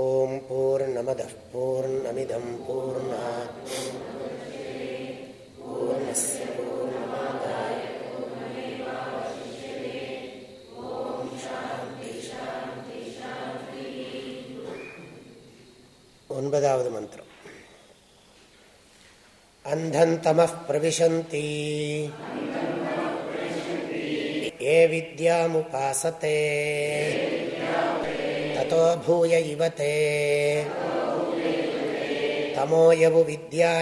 ॐ पूर्णमदः पूर्णमिदं पूर्णात् पूर्णस्य पूर्णमादाय ஒன்பதாவது மந்திரம் अन्धन्तमः प्रविशन्ति ये विद्यामुपासते ततो भूय इव ते तमोयवु विद्यायाग्रताः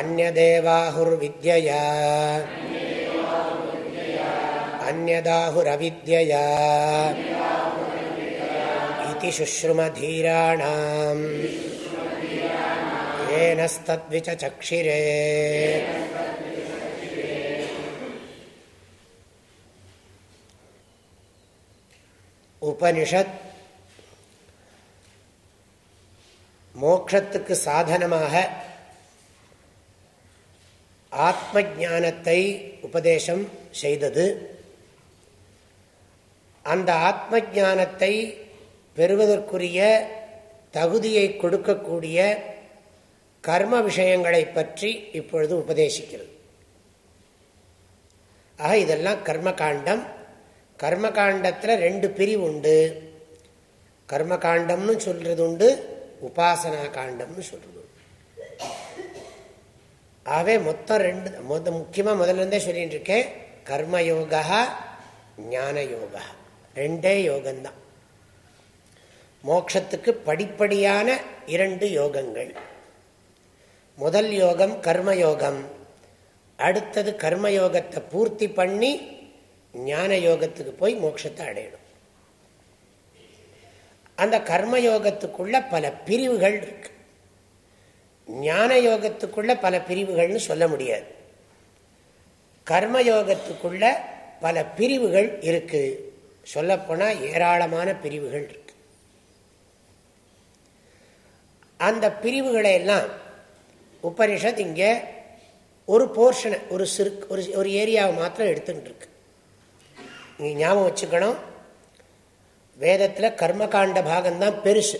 अन्यदेवाहुर्विद्यया अन्यदाहुरविद्यया इति शुश्रुमधीराणाम् येनस्तद्विचचक्षिरे உபனிஷத் மோக்ஷத்துக்கு சாதனமாக ஆத்ம ஜானத்தை உபதேசம் செய்தது. அந்த ஆத்ம ஞானத்தை பெறுவதற்குரிய தகுதியை கொடுக்கக்கூடிய கர்ம விஷயங்களை பற்றி இப்பொழுது உபதேசிக்கிறது. ஆக இதெல்லாம் கர்மகாண்டம் கர்மகாண்டத்தில் ரெண்டு பிரிவு உண்டு. கர்மகாண்டம்னு சொல்றது உண்டு உபாசனா காண்டம்னு சொல்றது உண்டு. ஆகவே மொத்தம் ரெண்டு மொத்த முக்கியமாக முதல்ல இருந்தே சொல்லிட்டு இருக்கேன். கர்மயோகா ஞான யோகா ரெண்டே யோகம்தான் மோட்சத்துக்கு படிப்படியான இரண்டு யோகங்கள். முதல் யோகம் கர்மயோகம். அடுத்தது கர்மயோகத்தை பூர்த்தி பண்ணி ஞான யோகத்துக்கு போய் மோட்சத்தை அடையணும். அந்த கர்மயோகத்துக்குள்ள பல பிரிவுகள் இருக்கு. ஞான யோகத்துக்குள்ள பல பிரிவுகள்னு சொல்ல முடியாது. கர்மயோகத்துக்குள்ள பல பிரிவுகள் இருக்கு. சொல்லப்போனா ஏராளமான பிரிவுகள் இருக்கு. அந்த பிரிவுகளை எல்லாம் உபனிஷத் இங்க ஒரு போர்ஷனை ஒரு சிறு ஒரு ஒரு ஏரியாவை மாத்திரம் எடுத்துட்டு இருக்கு. நீங்கள் ஞாபகம் வச்சுக்கணும். வேதத்தில் கர்மகாண்ட பாகம்தான் பெருசு.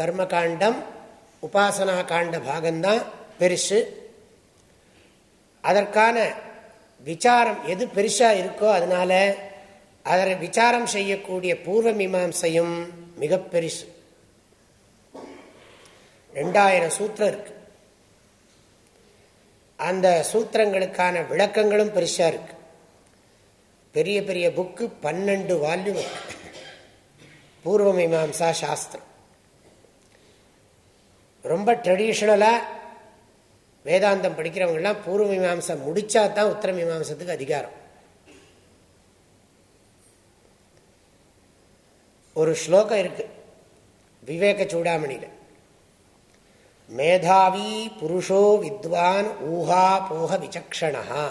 கர்மகாண்டம் உபாசனா காண்ட பாகம்தான் பெருசு. அதற்கான விசாரம் எது பெருசாக இருக்கோ அதனால அதை விசாரம் செய்யக்கூடிய பூர்வ மீமாசையும் மிக பெருசு. ரெண்டாயிரம் சூத்திரம் இருக்கு. அந்த சூத்திரங்களுக்கான விளக்கங்களும் பெருசாக இருக்குது பெரிய பெரிய புக்கு பன்னெண்டு வால்யூம் இருக்கு பூர்வ மீமாசா சாஸ்திரம். ரொம்ப ட்ரெடிஷ்னலாக வேதாந்தம் படிக்கிறவங்கெல்லாம் பூர்வ மீமாசை முடிச்சா தான் உத்தர மீமாசத்துக்கு அதிகாரம். ஒரு ஸ்லோகம் இருக்கு விவேக சூடாமணியில். மேதாவி புருஷோ வித்வான் ஊஹா போக விசக்ஷணா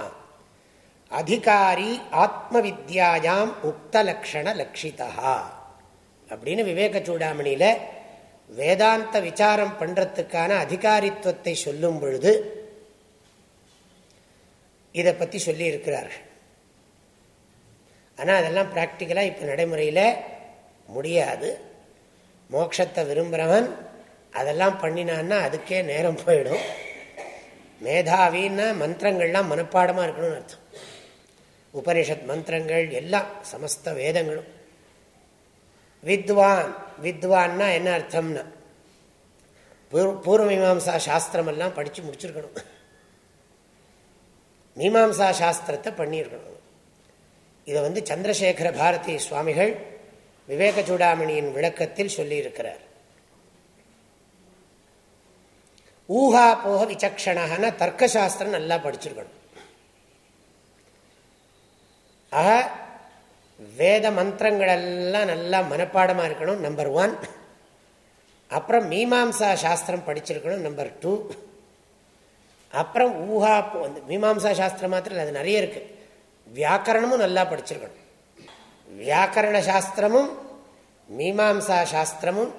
அதிகாரி ஆத்ம வித்யாயாம் உக்தலக்ஷண லட்சிதா அப்படின்னு விவேக சூடாமணியில் வேதாந்த விசாரம் பண்றதுக்கான அதிகாரித்துவத்தை சொல்லும் பொழுது இதை பற்றி சொல்லி இருக்கிறார்கள் ஆனால் அதெல்லாம் ப்ராக்டிக்கலாக இப்போ நடைமுறையில் முடியாது. மோட்சத்தை விரும்புகிறவன் அதெல்லாம் பண்ணினான்னா அதுக்கே நேரம் போயிடும். மேதாவின்னா மந்திரங்கள்லாம் மனப்பாடமாக இருக்கணும்னு அர்த்தம். உபனிஷத் மந்திரங்கள் எல்லாம் சமஸ்த வேதங்களும். வித்வான் வித்வான்னா என்ன அர்த்தம்னா? பூர்வ மீமாசா சாஸ்திரம் எல்லாம் படித்து முடிச்சிருக்கணும். மீமாசா சாஸ்திரத்தை பண்ணியிருக்கணும். இதை வந்து சந்திரசேகர பாரதி சுவாமிகள் விவேக சூடாமணியின் விளக்கத்தில் சொல்லியிருக்கிறார். ஊஹா போக விசக்ஷணான தர்க்கசாஸ்திரம் நல்லா படிச்சிருக்கணும். ஆக வேத மந்திரங்கள் எல்லாம் நல்லா மனப்பாடமாக இருக்கணும் நம்பர் ஒன் அப்புறம் மீமாம்சா சாஸ்திரம் படிச்சிருக்கணும் நம்பர் டூ அப்புறம் ஊஹா மீமாம்சா சாஸ்திரம் மாத்திரம் அது நிறைய இருக்கு. வியாக்கரணமும் நல்லா படிச்சிருக்கணும். வியாக்கரண சாஸ்திரமும் மீமாம்சா சாஸ்திரமும்.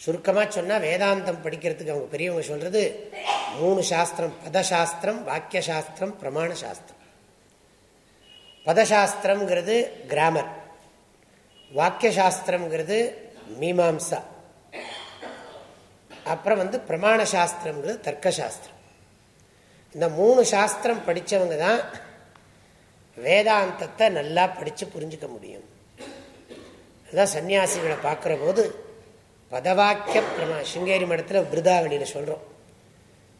சுருக்கமாக சொன்னால் வேதாந்தம் படிக்கிறதுக்கு அவங்க பெரியவங்க சொல்றது மூணு சாஸ்திரம் பதசாஸ்திரம் வாக்கிய சாஸ்திரம் பிரமாண சாஸ்திரம். பதசாஸ்திரம்ங்கிறது கிராமர் வாக்கியசாஸ்திரம்ங்கிறது மீமாம்சா. அப்புறம் வந்து பிரமாண சாஸ்திரம்ங்கிறது தர்க்கசாஸ்திரம். இந்த மூணு சாஸ்திரம் படித்தவங்க தான் வேதாந்தத்தை நல்லா படித்து புரிஞ்சுக்க முடியும். அதுதான் சன்னியாசிகளை பார்க்குற போது பதவாக்கிய பிரமா சிங்கேரி மடத்தில் பிருதாவணியில் சொல்கிறோம்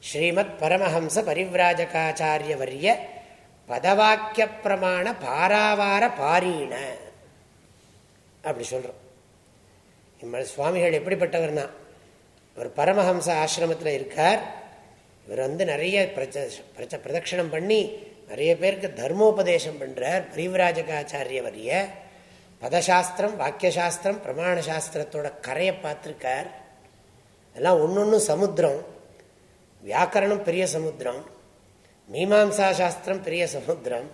ஸ்ரீமத் பரமஹம்ச பரிவிராஜகாச்சாரிய வரிய பதவாக்கிய பிரமாண பாராவார பாரீண அப்படி சொல்கிறோம் சுவாமிகள் எப்படிப்பட்டவர்னா அவர் பரமஹம்ச ஆசிரமத்தில் இருக்கார். இவர் வந்து நிறைய பிரச்ச பிரதட்சணம் பண்ணி நிறைய பேருக்கு தர்மோபதேசம் பண்ணுறார் பரிவராஜகாச்சாரிய வரிய பதசாஸ்திரம் வாக்கியசாஸ்திரம் பிரமாண சாஸ்திரத்தோட கரையை பார்த்துருக்கார். எல்லாம் ஒன்று ஒன்று சமுத்திரம். வியாக்கரணம் பெரிய சமுத்திரம். மீமாம்சா சாஸ்திரம் பெரிய சமுத்திரம்.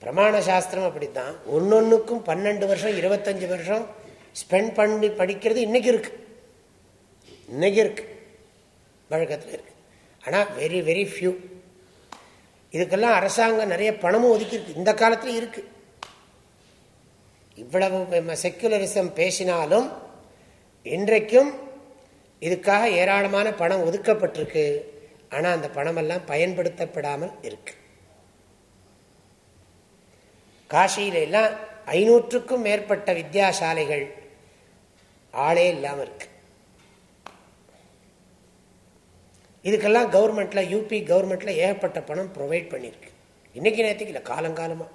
பிரமாண சாஸ்திரம் அப்படித்தான். ஒன்னொன்னுக்கும் பன்னெண்டு வருஷம் இருபத்தஞ்சு வருஷம் ஸ்பெண்ட் பண்ணி படிக்கிறது இன்னைக்கு இருக்கு. இன்னைக்கு இருக்கு. வழக்கத்தில் இருக்கு. ஆனால் வெரி வெரி ஃபியூ இதுக்கெல்லாம் அரசாங்கம் நிறைய பணமும் ஒதுக்கியிருக்கு. இந்த காலத்தில் இருக்கு. இவ்வளவு செக்குலரிசம் பேசினாலும் இன்றைக்கும் இதுக்காக ஏராளமான பணம் ஒதுக்கப்பட்டிருக்கு. ஆனால் அந்த பணமெல்லாம் பயன்படுத்தப்படாமல் இருக்கு. காசியில எல்லாம் ஐநூற்றுக்கும் மேற்பட்ட வித்யாசாலைகள் ஆளே இல்லாமல் இருக்கு. இதுக்கெல்லாம் கவர்மெண்ட்ல யூபி கவர்மெண்ட்ல ஏகப்பட்ட பணம் ப்ரொவைட் பண்ணியிருக்கு இன்னைக்கு நேரத்துக்கு இல்லை காலங்காலமா.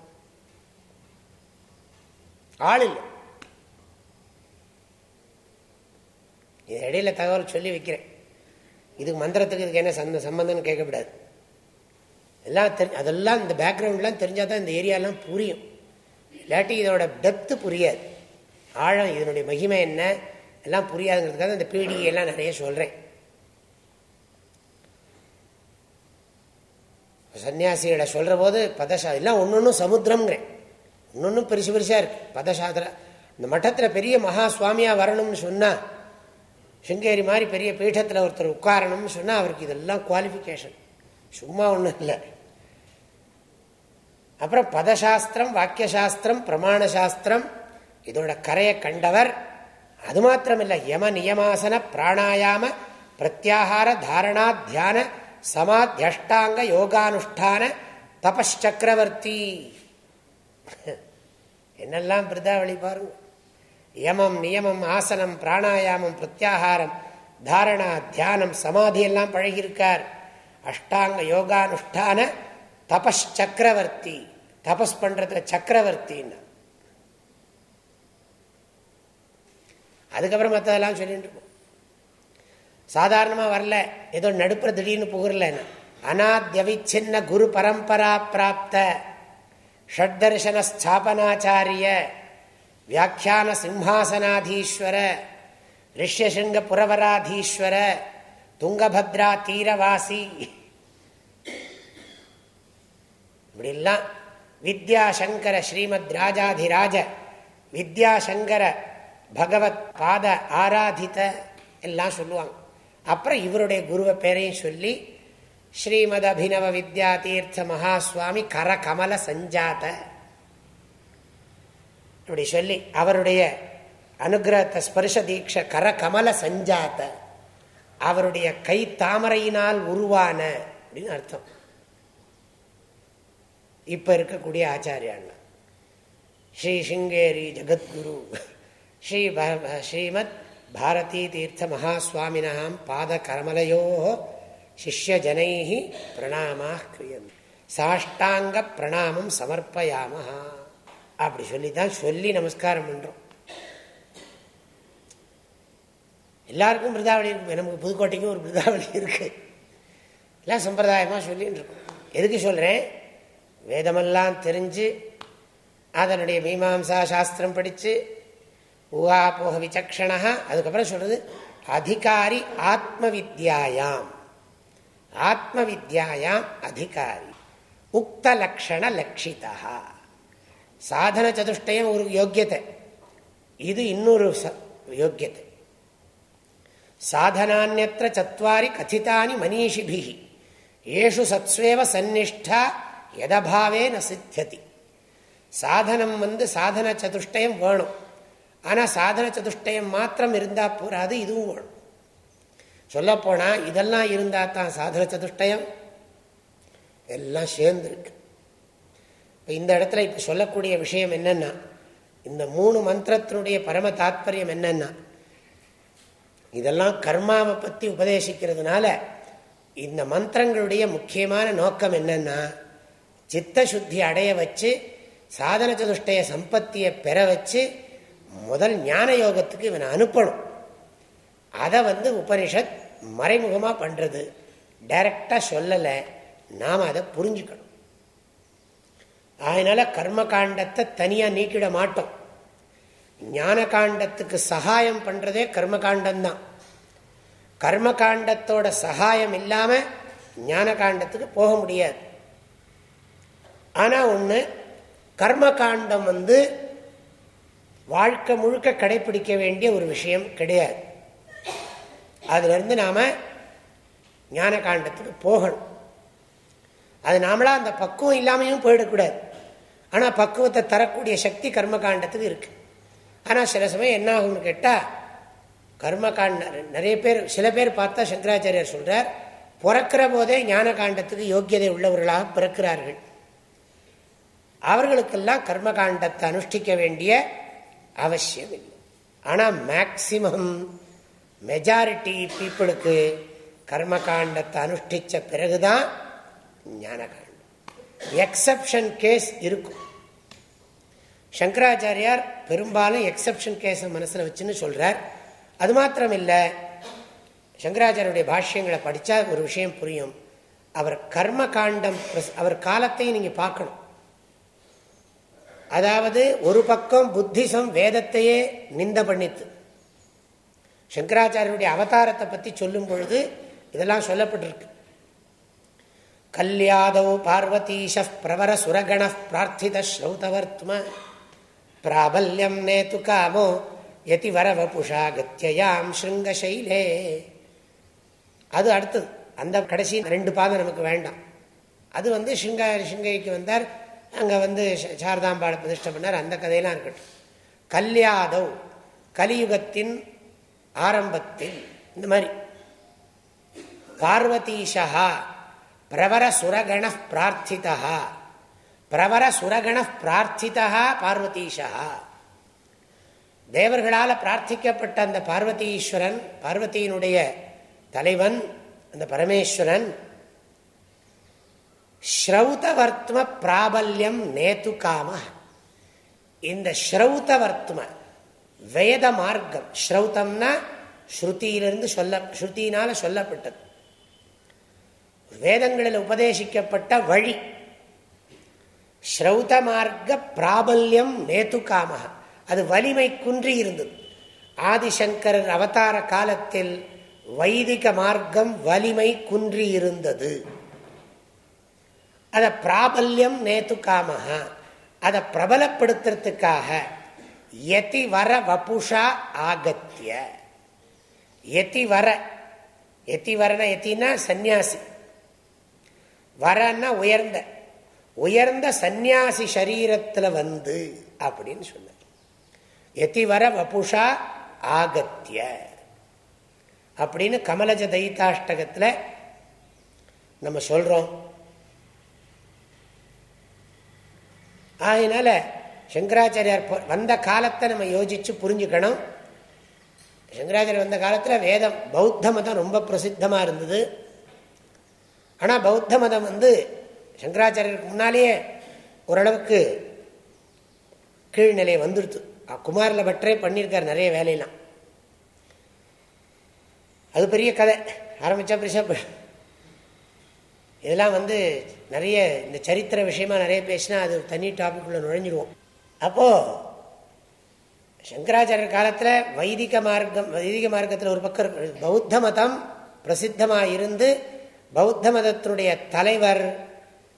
ஆள் இல்லை. இடையில தகவல் சொல்லி வைக்கிறேன். இதுக்கு மந்திரத்துக்கு இதுக்கு என்ன சந்த சம்பந்தம்னு கேட்கக்கூடாது. எல்லாம் தெரி அதெல்லாம் இந்த பேக்ரவுண்ட்லாம் தெரிஞ்சால் தான் இந்த ஏரியாலாம் புரியும். இல்லாட்டி இதோட டெப்த்து புரியாது. ஆழம் இதனுடைய மகிமை என்ன? எல்லாம் புரியாதுங்கிறதுக்காக இந்த பீடியெல்லாம் நிறைய சொல்கிறேன் சன்னியாசிகளை சொல்கிற போது பதசா எல்லாம் ஒன்று ஒன்றும் சமுத்திரம்ங்கிறேன். ஒன்று பெருசு பெருசாக இருக்குது பதசாத்திர இந்த மட்டத்தில் பெரிய மகா சுவாமியாக வரணும்னு சொன்னால் சிங்கேரி மாதிரி பெரிய பீഠத்தில் ஒருத்தர் உட்காரணும்னு சொன்னால் அவருக்கு இதெல்லாம் குவாலிஃபிகேஷன் சும்மா ஒன்றும் இல்லை அப்புறம் பதசாஸ்திரம் வாக்கியசாஸ்திரம் பிரமாண சாஸ்திரம் இதோட கரையை கண்டவர் அது மாத்திரமில்லை யம நியமாசன பிராணாயாம பிரத்யாகார தாரணா தியான சமாத்தியஷ்டாங்க யோகானுஷ்டான தபச்சக்கரவர்த்தி என்னெல்லாம் பிரதாவளி பாருங்க யமம் நியமம் ஆசனம் பிராணாயாமம் பிரத்யாகாரம் தாரணா தியானம் சமாதி எல்லாம் பழகியிருக்கார். அஷ்டாங்க யோகானுஷ்டான தபஸ் சக்கரவர்த்தி தபஸ் பண்றதுல சக்கரவர்த்தின்னு. அதுக்கப்புறம் மற்றதெல்லாம் சொல்லிட்டு இருக்கோம் சாதாரணமாக வரல. ஏதோ நடுப்புற திடீர்னு புகரல அநாத்யவிச்சின்ன குரு பரம்பரா பிராப்த. ஷட்தர்ஷன ஸ்தாபனாச்சாரிய வியாக்கியான சிம்ஹாசனாதீஸ்வர ரிஷ்யசிங்க புரவராதீஸ்வர துங்கபத்ரா தீரவாசி இப்படிலாம் வித்யாசங்கர ஸ்ரீமத் ராஜாதிராஜ வித்யாசங்கர பகவத் பாத ஆராதித்த எல்லாம் சொல்லுவாங்க. அப்புறம் இவருடைய குருவை பேரையும் சொல்லி ஸ்ரீமத் அபினவ வித்யா தீர்த்த மகாஸ்வாமி கரகமல சஞ்சாத அப்படி சொல்லி அவருடைய அனுகிரகத்தை ஸ்பர்ஷ தீட்ச கர கமல சஞ்சாத்த அவருடைய கை தாமரையினால் உருவான அப்படின்னு அர்த்தம். இப்ப இருக்கக்கூடிய ஆச்சாரியாண்ணா ஸ்ரீ சிங்கேரி ஜகத்குரு ஸ்ரீ ஸ்ரீமத் பாரதி தீர்த்த மகாஸ்வாமினாம் பாத கரமலையோ சிஷ்ய ஜனை பிரணாமா கிரியன். சாஷ்டாங்க பிரணாமம் சமர்ப்பயாமஹா. அப்படி சொல்லி தான் சொல்லி நமஸ்காரம் பண்றோம். எல்லாருக்கும் பிருதாவளி இருக்கு. நமக்கு புதுக்கோட்டைக்கும் ஒரு பிருதாவளி இருக்கு. எல்லாம் சம்பிரதாயமாக சொல்லின்னு இருக்கோம். எதுக்கு சொல்கிறேன் வேதமெல்லாம் தெரிஞ்சு அதனுடைய மீமாம்சா சாஸ்திரம் படித்து ஊகாபோக விசக்ஷணா அதுக்கப்புறம் சொல்றது அதிகாரி ஆத்ம வித்யாயாம் ஆத்ம வித்யாயாம் அதிகாரி. உக்த லக்ஷண லட்சிதா சாதன சதுஷ்டயம் ஒரு யோக்கியத்தை. இது இன்னொரு யோக்கியத்தை. சாதனான்யத்திர சத்வாரி கதிதானி மனிஷிபி ஏஷு சத்ஸ்வேவ சந்நிஷ்டா எதபாவே ந சித்தியதி சாதனம் வந்து சாதன சதுஷ்டயம் வேணும். ஆனால் சாதன சதுஷ்டயம் மாத்திரம் இருந்தால் போராது இதுவும் வேணும். சொல்லப்போனால் இதெல்லாம் இருந்தால் தான் சாதன சதுஷ்டயம் எல்லாம் சேர்ந்துருக்கு இப்போ இந்த இடத்துல இப்போ சொல்லக்கூடிய விஷயம் என்னென்னா இந்த மூணு மந்திரத்தினுடைய பரம தாத்பரியம் என்னென்னா இதெல்லாம் கர்மாவை பற்றி உபதேசிக்கிறதுனால இந்த மந்திரங்களுடைய முக்கியமான நோக்கம் என்னன்னா சித்த சுத்தி அடைய வச்சு சாதன சதுஷ்டய சம்பத்தியை பெற வச்சு முதல் ஞான யோகத்துக்கு இவனை அனுப்பணும். அதை வந்து உபனிஷத் மறைமுகமாக பண்ணுறது டைரக்டாக சொல்லலை. நாம் அதை புரிஞ்சுக்கணும். அதனால கர்ம காண்டத்தை தனியாக நீக்கிட மாட்டோம். ஞான காண்டத்துக்கு சகாயம் பண்ணுறதே கர்ம காண்டம்தான் கர்ம காண்டத்தோட சகாயம் இல்லாமல் ஞான காண்டத்துக்கு போக முடியாது. ஆனால் ஒன்று கர்ம காண்டம் வந்து வாழ்க்கை முழுக்க கடைபிடிக்க வேண்டிய ஒரு விஷயம் கிடையாது. அதுலேருந்து நாம் ஞான காண்டத்துக்கு போகணும். அது நாமளாக அந்த பக்குவம் இல்லாமையும் போயிடக்கூடாது. ஆனால் பக்குவத்தை தரக்கூடிய சக்தி கர்ம காண்டத்துக்கு இருக்குது ஆனால் சில சமயம் என்ன ஆகும்னு கேட்டால் கர்மகாண்ட நிறைய பேர் சில பேர் பார்த்தா சங்கராச்சாரியர் சொல்கிறார் பிறக்கிற போதே ஞான காண்டத்துக்கு யோக்கியதை உள்ளவர்களாக பிறக்கிறார்கள். அவர்களுக்கெல்லாம் கர்மகாண்டத்தை அனுஷ்டிக்க வேண்டிய அவசியம் இல்லை. ஆனால் மேக்சிமம் மெஜாரிட்டி பீப்புளுக்கு கர்மகாண்டத்தை அனுஷ்டித்த பிறகுதான் ஞானகாண்டம். எக்ஸப்ஷன் கேஸ் இருக்கும். சங்கராச்சாரியார் பெரும்பாலும் எக்ஸப்ஷன் கேஸை மனசில் வச்சுன்னு சொல்கிறார் அது மாத்திரம் இல்லை சங்கராச்சாரியுடைய பாஷ்யங்களை படித்தா ஒரு விஷயம் புரியும். அவர் கர்ம காண்டம் அவர் காலத்தையும் நீங்கள் பார்க்கணும். அதாவது ஒரு பக்கம் புத்திசம் வேதத்தையே நிந்த பண்ணித்து. சங்கராச்சாரியருடைய அவதாரத்தை பற்றி சொல்லும் பொழுது இதெல்லாம் சொல்லப்பட்டிருக்கு. கல்யாதவ் பார்வதீஷ பிரவர சுரகண பிரார்த்தித ஸ்ரௌதவர்த்ம பிராபல்யம் நேத்து காமோ யதி வரவபுஷா கத்தியாம் ஸ்ருங்கசைலே அது அடுத்தது அந்த கடைசி ரெண்டு பாதம் நமக்கு வேண்டாம் அது வந்து ஸ்ருங்க ஸ்ருங்கைக்கு வந்தார் அங்கே வந்து சாரதாம்பாளை பிரதிஷ்டை பண்ணார் அந்த கதையெல்லாம் இருக்கட்டும் கல்யாதவ் கலியுகத்தின் ஆரம்பத்தில் இந்த மாதிரி பார்வதீஷா பிரவர சுரகண பிரார்த்திதா பிரவர சுரகண பிரார்த்திதா பார்வதீஷா தேவர்களால் பிரார்த்திக்கப்பட்ட அந்த பார்வதீஸ்வரன் பார்வதியினுடைய தலைவன் அந்த பரமேஸ்வரன் ஸ்ரௌதவர்த்ம பிராபல்யம் நேத்து காம. இந்த ஸ்ரௌதவர்த்ம வேத மார்க்கம் ஸ்ரௌதம்னா ஸ்ருதியிலிருந்து சொல்ல ஸ்ருதியினால சொல்லப்பட்டது. வேதங்களில் உபதேசிக்கப்பட்ட வழி. ஸ்ரௌத மார்க்க பிராபல்யம் நேத்து காமக அது வலிமை குன்றி இருந்தது. ஆதிசங்கரர் அவதார காலத்தில் வைதிக மார்க்கம் வலிமை குன்றி இருந்தது. அதை பிராபல்யம் நேத்து காமக அதை பிரபலப்படுத்துறதுக்காக எதி வர வபுஷா ஆகத்திய எதி வர. எத்தி வரன எத்தின்னா சந்நியாசி. வரன்னா உயர்ந்த. உயர்ந்த சந்நியாசி சரீரத்தில் வந்து அப்படின்னு சொன்னார். எத்திவர வபுஷா ஆகத்திய. அப்படின்னு கமலஜ தைத்தாஷ்டகத்தில் நம்ம சொல்கிறோம் ஆகினால சங்கராச்சாரியார் வந்த காலத்தை நம்ம யோசித்து புரிஞ்சுக்கணும். சங்கராச்சாரியர் வந்த காலத்தில் வேதம் பௌத்த மதம் ரொம்ப பிரசித்தமாக இருந்தது. ஆனால் பௌத்த மதம் வந்து சங்கராச்சாரியருக்கு முன்னாலேயே ஓரளவுக்கு கீழ்நிலை வந்துடுது குமாரில் பற்றே பண்ணியிருக்கார் நிறைய வேலையெல்லாம். அது பெரிய கதை. ஆரம்பித்தா பெருசாக இதெல்லாம் வந்து நிறைய இந்த சரித்திர விஷயமா நிறைய பேசினா அது தனி டாபிக்குள்ளே நுழைஞ்சிடுவோம் அப்போது சங்கராச்சாரியர் காலத்தில் வைதிக மார்க்கம் வைதிக மார்க்கத்தில் ஒரு பக்கம் பௌத்த மதம் பிரசித்தமாக இருந்து பௌத்த மதத்தினுடைய தலைவர்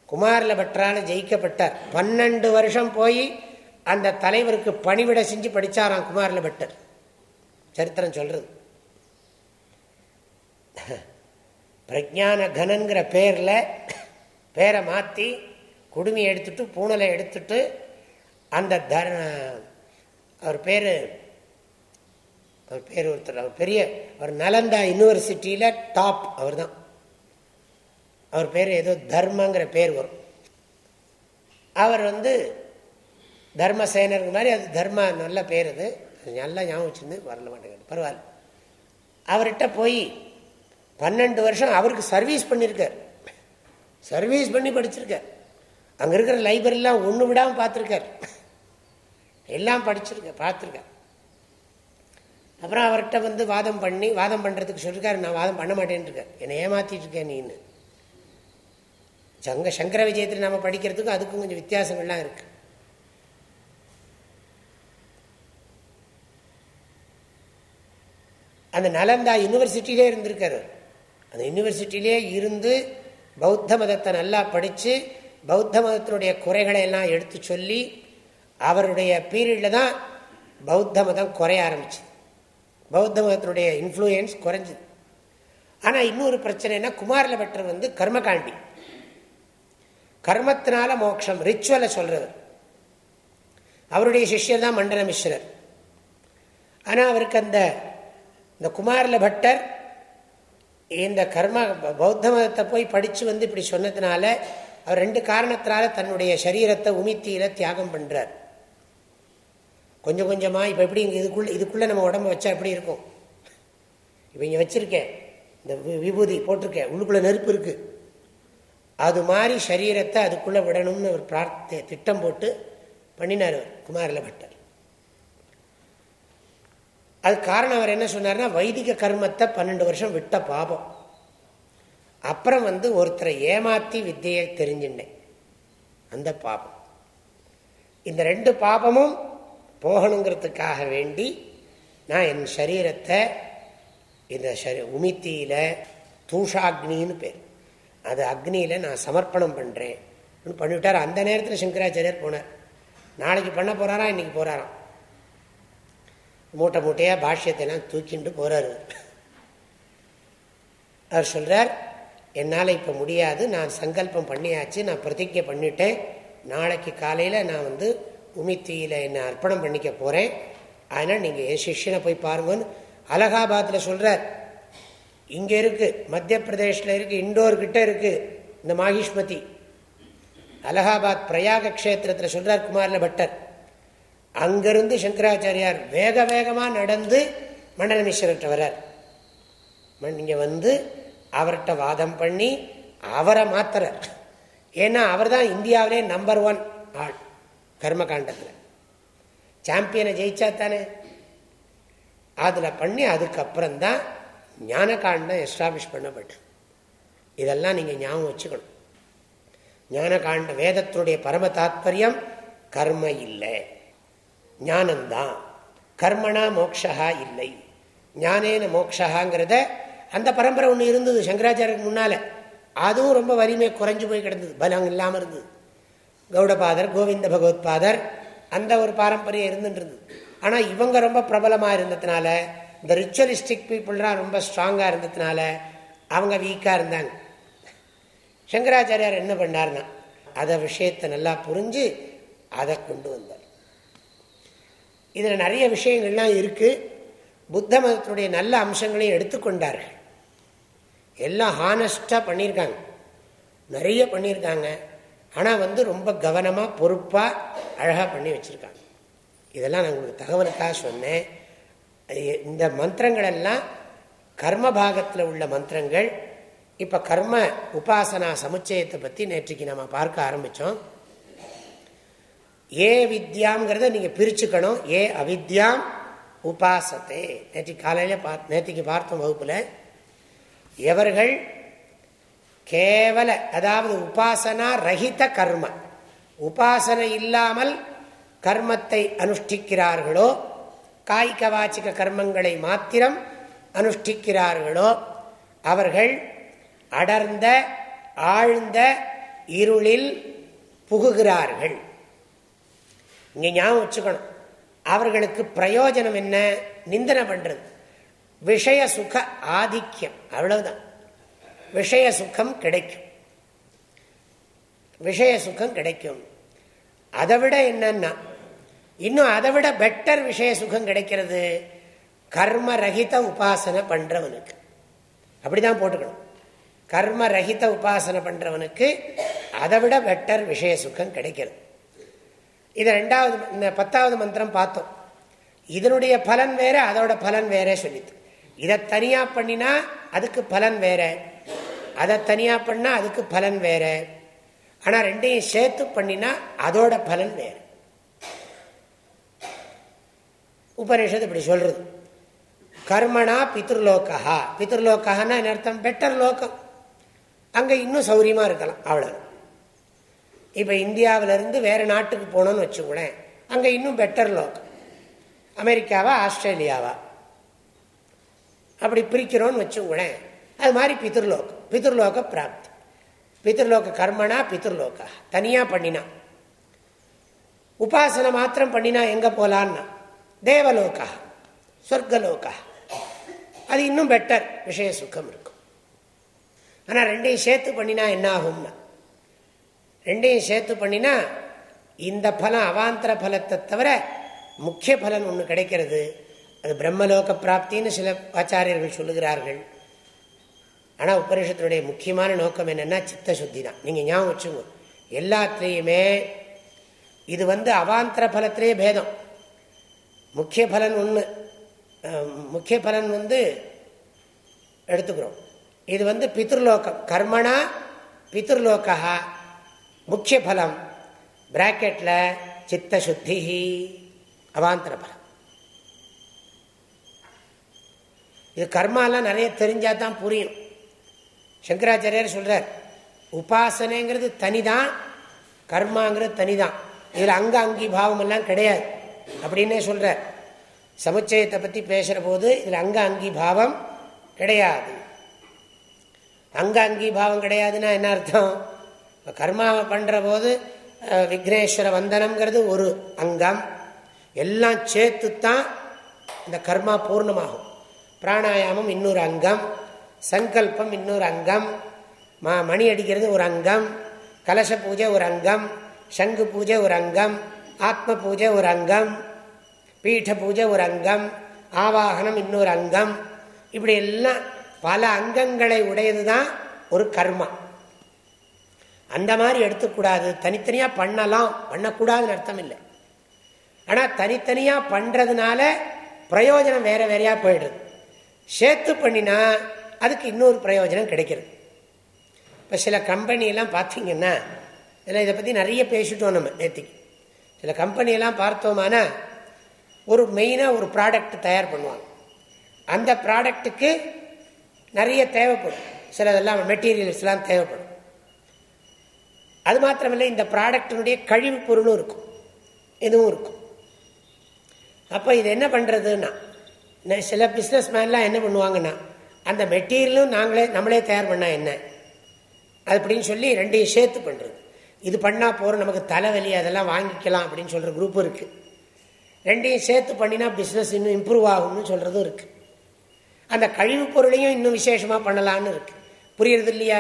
குமாரில் பற்றால் ஜெயிக்கப்பட்டார். பன்னெண்டு வருஷம் போய் அந்த தலைவருக்கு பணிவிட செஞ்சு படித்தாராம் குமாரில் பட்டர். சரித்திரம் சொல்றது. பிரஜான கனன்கிற பேரில் பேரை மாற்றி குடுமையை எடுத்துட்டு பூனலை எடுத்துட்டு அந்த தர் அவர் பேர் அவர் பேர் ஒருத்தர் அவர் பெரிய அவர் நலந்தா யூனிவர்சிட்டியில் டாப் அவர் தான் அவர் பேர் ஏதோ தர்மங்கிற பேர் வரும். அவர் வந்து தர்மசேனருக்கு மாதிரி அது தர்மா நல்ல பேர் அது. நல்லா ஞாபகம் வச்சுருந்து வரல மாட்டேங்குது. பரவாயில்ல. அவர்கிட்ட போய் பன்னெண்டு வருஷம் அவருக்கு சர்வீஸ் பண்ணியிருக்கார். சர்வீஸ் பண்ணி படிச்சிருக்கார். அங்கே இருக்கிற லைப்ரரிலாம் ஒன்று விடாமல் பார்த்துருக்கார். எல்லாம் படிச்சிருக்க பார்த்துருக்கார். அப்புறம் அவர்கிட்ட வந்து வாதம் பண்ணி வாதம் பண்ணுறதுக்கு சொல்லியிருக்காரு நான் வாதம் பண்ண மாட்டேன்னு இருக்கேன் என்னை ஏமாற்றிட்டு இருக்கேன் நீன்னு. சங்க சங்கர விஜயத்தில் நம்ம படிக்கிறதுக்கும் அதுக்கும் கொஞ்சம் வித்தியாசங்கள்லாம் இருக்கு. அந்த நலந்தா யூனிவர்சிட்டியிலே இருந்திருக்காரு. அந்த யூனிவர்சிட்டியிலே இருந்து பௌத்த மதத்தை நல்லா படித்து பௌத்த மதத்தினுடைய குறைகளை எல்லாம் எடுத்து சொல்லி அவருடைய பீரியடில் தான் பௌத்த மதம் குறைய ஆரம்பிச்சுது. பௌத்த மதத்தினுடைய இன்ஃப்ளூயன்ஸ் குறைஞ்சிது. ஆனால் இன்னொரு பிரச்சனைனா குமாரில் பெற்ற வந்து கர்மகாண்டி. கர்மத்தினால மோட்சம் ரிச்சுவலை சொல்றவர் அவருடைய சிஷ்யர் தான் மண்டல மிஸ்ரர். ஆனால் அவருக்கு அந்த இந்த குமாரில பட்டர் இந்த கர்ம பௌத்த மதத்தை போய் படித்து வந்து இப்படி சொன்னதுனால அவர் ரெண்டு காரணத்தினால தன்னுடைய சரீரத்தை உமித்தியில தியாகம் பண்ணுறார் கொஞ்சம் கொஞ்சமாக இப்போ எப்படி இங்கே இதுக்குள்ளே இதுக்குள்ளே நம்ம உடம்பு வச்சா எப்படி இருக்கும்? இப்போ இங்கே வச்சுருக்கேன். இந்த விபூதி போட்டிருக்கேன். உள்ளுக்குள்ளே நெருப்பு இருக்குது அது மாதிரி சரீரத்தை அதுக்குள்ளே விடணும்னு ஒரு பிரார்த்த திட்டம் போட்டு பண்ணினார் அவர் குமாரில பட்டர். அது காரணம் அவர் என்ன சொன்னார்னா வைதிக கர்மத்தை பன்னெண்டு வருஷம் விட்ட பாபம். அப்புறம் வந்து ஒருத்தரை ஏமாத்தி வித்தியை தெரிஞ்சுட்டேன் அந்த பாபம். இந்த ரெண்டு பாபமும் போகணுங்கிறதுக்காக வேண்டி நான் என் சரீரத்தை இந்த உமித்தியில தூஷாக்னின்னு பேர். அது அக்னியில் நான் சமர்ப்பணம் பண்ணுறேன் பண்ணிவிட்டார். அந்த நேரத்தில் சங்கராச்சாரியர் போனார். நாளைக்கு பண்ண போகிறாரா இன்னைக்கு போகிறாராம் மூட்டை மூட்டையாக பாஷ்யத்தைலாம் தூக்கிண்டு போகிறார் அவர் சொல்கிறார் என்னால் இப்போ முடியாது. நான் சங்கல்பம் பண்ணியாச்சு. நான் பிரதிஜை பண்ணிட்டேன். நாளைக்கு காலையில் நான் வந்து உமித்தியில் என்னை அர்ப்பணம் பண்ணிக்க போகிறேன் அதனால் நீங்கள் என் சிஷியனை போய் பாருங்கன்னு அலகாபாத்தில் சொல்கிறார் இங்கே இருக்கு மத்திய பிரதேஷில் இருக்கு இண்டோர் கிட்ட இருக்கு இந்த மாகிஷ்மதி. அலகாபாத் பிரயாக கஷேத்திரத்தில் சொல்றார் குமாரில பட்டர். அங்கிருந்து சங்கராச்சாரியார் வேக வேகமாக நடந்து மண்டலமிஸ்வர்கிட்ட வர்றார். இங்கே வந்து அவர்கிட்ட வாதம் பண்ணி அவரை மாத்துறார். ஏன்னா அவர் தான் இந்தியாவிலே நம்பர் ஒன் ஆள் கர்மகாண்டத்தில். சாம்பியனை ஜெயிச்சா தானே அதில் பண்ணி அதுக்கப்புறம் தான் ஞான காண்டம் எஸ்டாப்ளிஷ் பண்ணப்பட்டு இதெல்லாம் நீங்கள் ஞாபகம் வச்சுக்கணும். ஞான காண்ட வேதத்தினுடைய பரம தாத்பரியம் கர்ம இல்லை. ஞானந்தான் கர்மனா மோக்ஷா இல்லை. ஞானேன மோக்ஷாங்கிறத அந்த பரம்பரை ஒன்று இருந்தது சங்கராச்சாரியருக்கு முன்னால. அதுவும் ரொம்ப வலிமை குறைஞ்சு போய் கிடந்தது. பலம் இல்லாமல் இருந்தது. கௌடபாதர் கோவிந்த பகவத்பாதர் அந்த ஒரு பாரம்பரியம் இருந்துட்டு ஆனால் இவங்க ரொம்ப பிரபலமாக இருந்ததுனால இந்த ரிச்சுவலிஸ்டிக் பீப்புள்லாம் ரொம்ப ஸ்ட்ராங்காக இருந்ததுனால அவங்க வீக்காக இருந்தாங்க. சங்கராச்சாரியார் என்ன பண்ணார்னா அதை விஷயத்தை நல்லா புரிஞ்சு அதை கொண்டு வந்தார். இதில் நிறைய விஷயங்கள்லாம் இருக்குது புத்த மதத்தினுடைய நல்ல அம்சங்களையும் எடுத்துக்கொண்டார்கள் எல்லாம் ஹானஸ்டாக பண்ணியிருக்காங்க நிறைய பண்ணியிருக்காங்க ஆனால் வந்து ரொம்ப கவனமாக பொறுப்பாக அழகாக பண்ணி வச்சுருக்காங்க. இதெல்லாம் நான் உங்களுக்கு தகவலுக்காக சொன்னேன். இந்த மந்திரங்கள் எல்லாம் கர்ம பாகத்தில் உள்ள மந்திரங்கள். இப்போ கர்ம உபாசனா சமுச்சயத்தை பற்றி நேற்றுக்கு நம்ம பார்க்க ஆரம்பித்தோம் ஏ வித்யாங்கிறத நீங்கள் பிரிச்சுக்கணும். ஏ அவித்யாம் உபாசத்தை. நேற்று காலையில் பார் நேற்றுக்கு பார்த்தோம் வகுப்பில். எவர்கள் கேவல அதாவது உபாசனா ரஹித கர்ம உபாசனை இல்லாமல் கர்மத்தை அனுஷ்டிக்கிறார்களோ காய்க வாச்சிக கர்மங்களை மாத்திரம் அனுஷ்டிக்கிறார்களோ அவர்கள் அடர்ந்த ஆழ்ந்த இருளில் புகுகிறார்கள். இங்க ஞாபகம் வச்சுக்கணும். அவர்களுக்கு பிரயோஜனம் என்ன? நிந்தனை பண்றது. விஷய சுக ஆதிக்கியம் அவ்வளவுதான். விஷய சுகம் கிடைக்கும். விஷய சுகம் கிடைக்கும். அதை விட என்னன்னா இன்னும் அதை விட பெட்டர் விஷய சுகம் கிடைக்கிறது. கர்ம ரஹித உபாசனை பண்றவனுக்கு. அப்படிதான் போட்டுக்கணும். கர்ம ரஹித உபாசனை பண்றவனுக்கு அதை விட பெட்டர் விஷய சுகம் கிடைக்கிறது. இது ரெண்டாவது இந்த பத்தாவது மந்திரம் பார்த்தோம். இதனுடைய பலன் வேற அதோட பலன் வேற சொல்லித்து இதை தனியா பண்ணினா அதுக்கு பலன் வேற. அதை தனியா பண்ணா அதுக்கு பலன் வேற. ஆனா ரெண்டையும் சேர்த்து பண்ணினா அதோட பலன் வேற. உபநிஷத்து இப்படி சொல்றது. கர்மனா பித்ருலோக்கா பித்ருலோக்கான்னா அர்த்தம்? பெட்டர் லோக்கம் அங்கே இன்னும் சௌரியமாக இருக்கலாம். அவ்வளவு. இப்போ இந்தியாவிலேருந்து வேறு நாட்டுக்கு போகணும்னு வச்சுக்கூடேன் அங்கே இன்னும் பெட்டர் லோக்கம் அமெரிக்காவா? ஆஸ்திரேலியாவா? அப்படி பிரிக்கிறோன்னு வச்சுக்கூடேன் அது மாதிரி பித்ருலோக்கம் பித்ருலோக பிராப்தி. பித்ருலோக கர்மனா பித்ருலோக்கா தனியாக பண்ணினா. உபாசனை மாத்திரம் பண்ணினா எங்கே போகலான்னா தேவலோகா சொர்க்கலோகா. அது இன்னும் பெட்டர் விஷய சுகம் இருக்கும். ஆனால் ரெண்டையும் சேர்த்து பண்ணினா என்ன ஆகும்னா ரெண்டையும் சேர்த்து பண்ணினா இந்த பலம் அவாந்தர பலத்தை தவிர முக்கிய பலன் ஒன்று கிடைக்கிறது. அது பிரம்மலோக பிராப்தின்னு சில ஆச்சாரியர்கள் சொல்லுகிறார்கள். ஆனால் உபரிஷத்தினுடைய முக்கியமான நோக்கம் என்னென்னா சித்த சுத்தி தான். நீங்கள் ஞாபகம் வச்சுங்க எல்லாத்துலேயுமே இது வந்து அவாந்தர பலத்திலேயே பேதம். முக்கிய பலன் ஒன்று முக்கிய பலன் வந்து எடுத்துக்கிறோம். இது வந்து பித்ருலோகம். கர்மனா பித்ருலோகா முக்கிய பலம் பிராக்கெட்டில் சித்த சுத்தி அவாந்தர பலம். இது கர்மாலாம் நிறைய தெரிஞ்சால் தான் புரியும். சங்கராச்சாரியர் சொல்கிறார் உபாசனைங்கிறது தனிதான் கர்மாங்கிறது தனிதான். இதில் அங்க அங்கி பாவம் எல்லாம் கிடையாது. அப்படின்னே சொல்கிறார் சமுச்சயத்தை பற்றி பேசுகிற போது இதில் அங்க அங்கி பாவம் கிடையாது. அங்க அங்கி பாவம் கிடையாதுன்னா என்ன அர்த்தம்? இப்போ கர்மாவை பண்ணுற போது விக்னேஸ்வர வந்தனம்ங்கிறது ஒரு அங்கம். எல்லாம் சேர்த்து தான் இந்த கர்மா பூர்ணமாகும். பிராணாயாமம் இன்னொரு அங்கம். சங்கல்பம் இன்னொரு அங்கம். மா மணி அடிக்கிறது ஒரு அங்கம். கலச பூஜை ஒரு அங்கம். சங்கு பூஜை ஒரு அங்கம். ஆத்ம பூஜை ஒரு அங்கம் பீఠ பூஜை ஒரு அங்கம் ஆவாகனம் இன்னொரு அங்கம். இப்படி எல்லாம் பல அங்கங்களை உடையது தான் ஒரு கர்மா. அந்த மாதிரி எடுத்துக்கூடாது. தனித்தனியாக பண்ணலாம். பண்ணக்கூடாதுன்னு அர்த்தம் இல்லை. ஆனால் தனித்தனியாக பண்ணுறதுனால பிரயோஜனம் வேற வேறையாக போயிடுது. சேர்த்து பண்ணினா அதுக்கு இன்னொரு பிரயோஜனம் கிடைக்கிறது. இப்போ சில கம்பெனியெல்லாம் பார்த்தீங்கன்னா இதில் இதை பற்றி நிறைய பேசிட்டோம் நம்ம நேற்றுக்கு சில கம்பெனியெல்லாம் பார்த்தோமானா ஒரு மெயினாக ஒரு ப்ராடக்ட் தயார் பண்ணுவாங்க. அந்த ப்ராடக்ட்டுக்கு நிறைய தேவைப்படும். சிலதெல்லாம் மெட்டீரியல்ஸ்லாம் தேவைப்படும். அது மாத்திரமில்லை இந்த ப்ராடக்டினுடைய கழிவு பொருளும் இருக்கும். இதுவும் இருக்கும். அப்போ இது என்ன பண்ணுறதுன்னா சில பிஸ்னஸ் மேன்லாம் என்ன பண்ணுவாங்கன்னா அந்த மெட்டீரியலும் நாங்களே நம்மளே தயார் பண்ணால் என்ன? அப்படின்னு சொல்லி ரெண்டையும் சேர்த்து பண்ணுறது இது பண்ணால் போகிறோம் நமக்கு தலைவலி அதெல்லாம் வாங்கிக்கலாம் அப்படின்னு சொல்கிற குரூப் இருக்குது ரெண்டையும் சேர்த்து பண்ணினா பிஸ்னஸ் இன்னும் இம்ப்ரூவ் ஆகும்னு சொல்கிறதும் இருக்குது அந்த கழிவு பொருளையும் இன்னும் விசேஷமாக பண்ணலான்னு இருக்குது புரியுறது இல்லையா?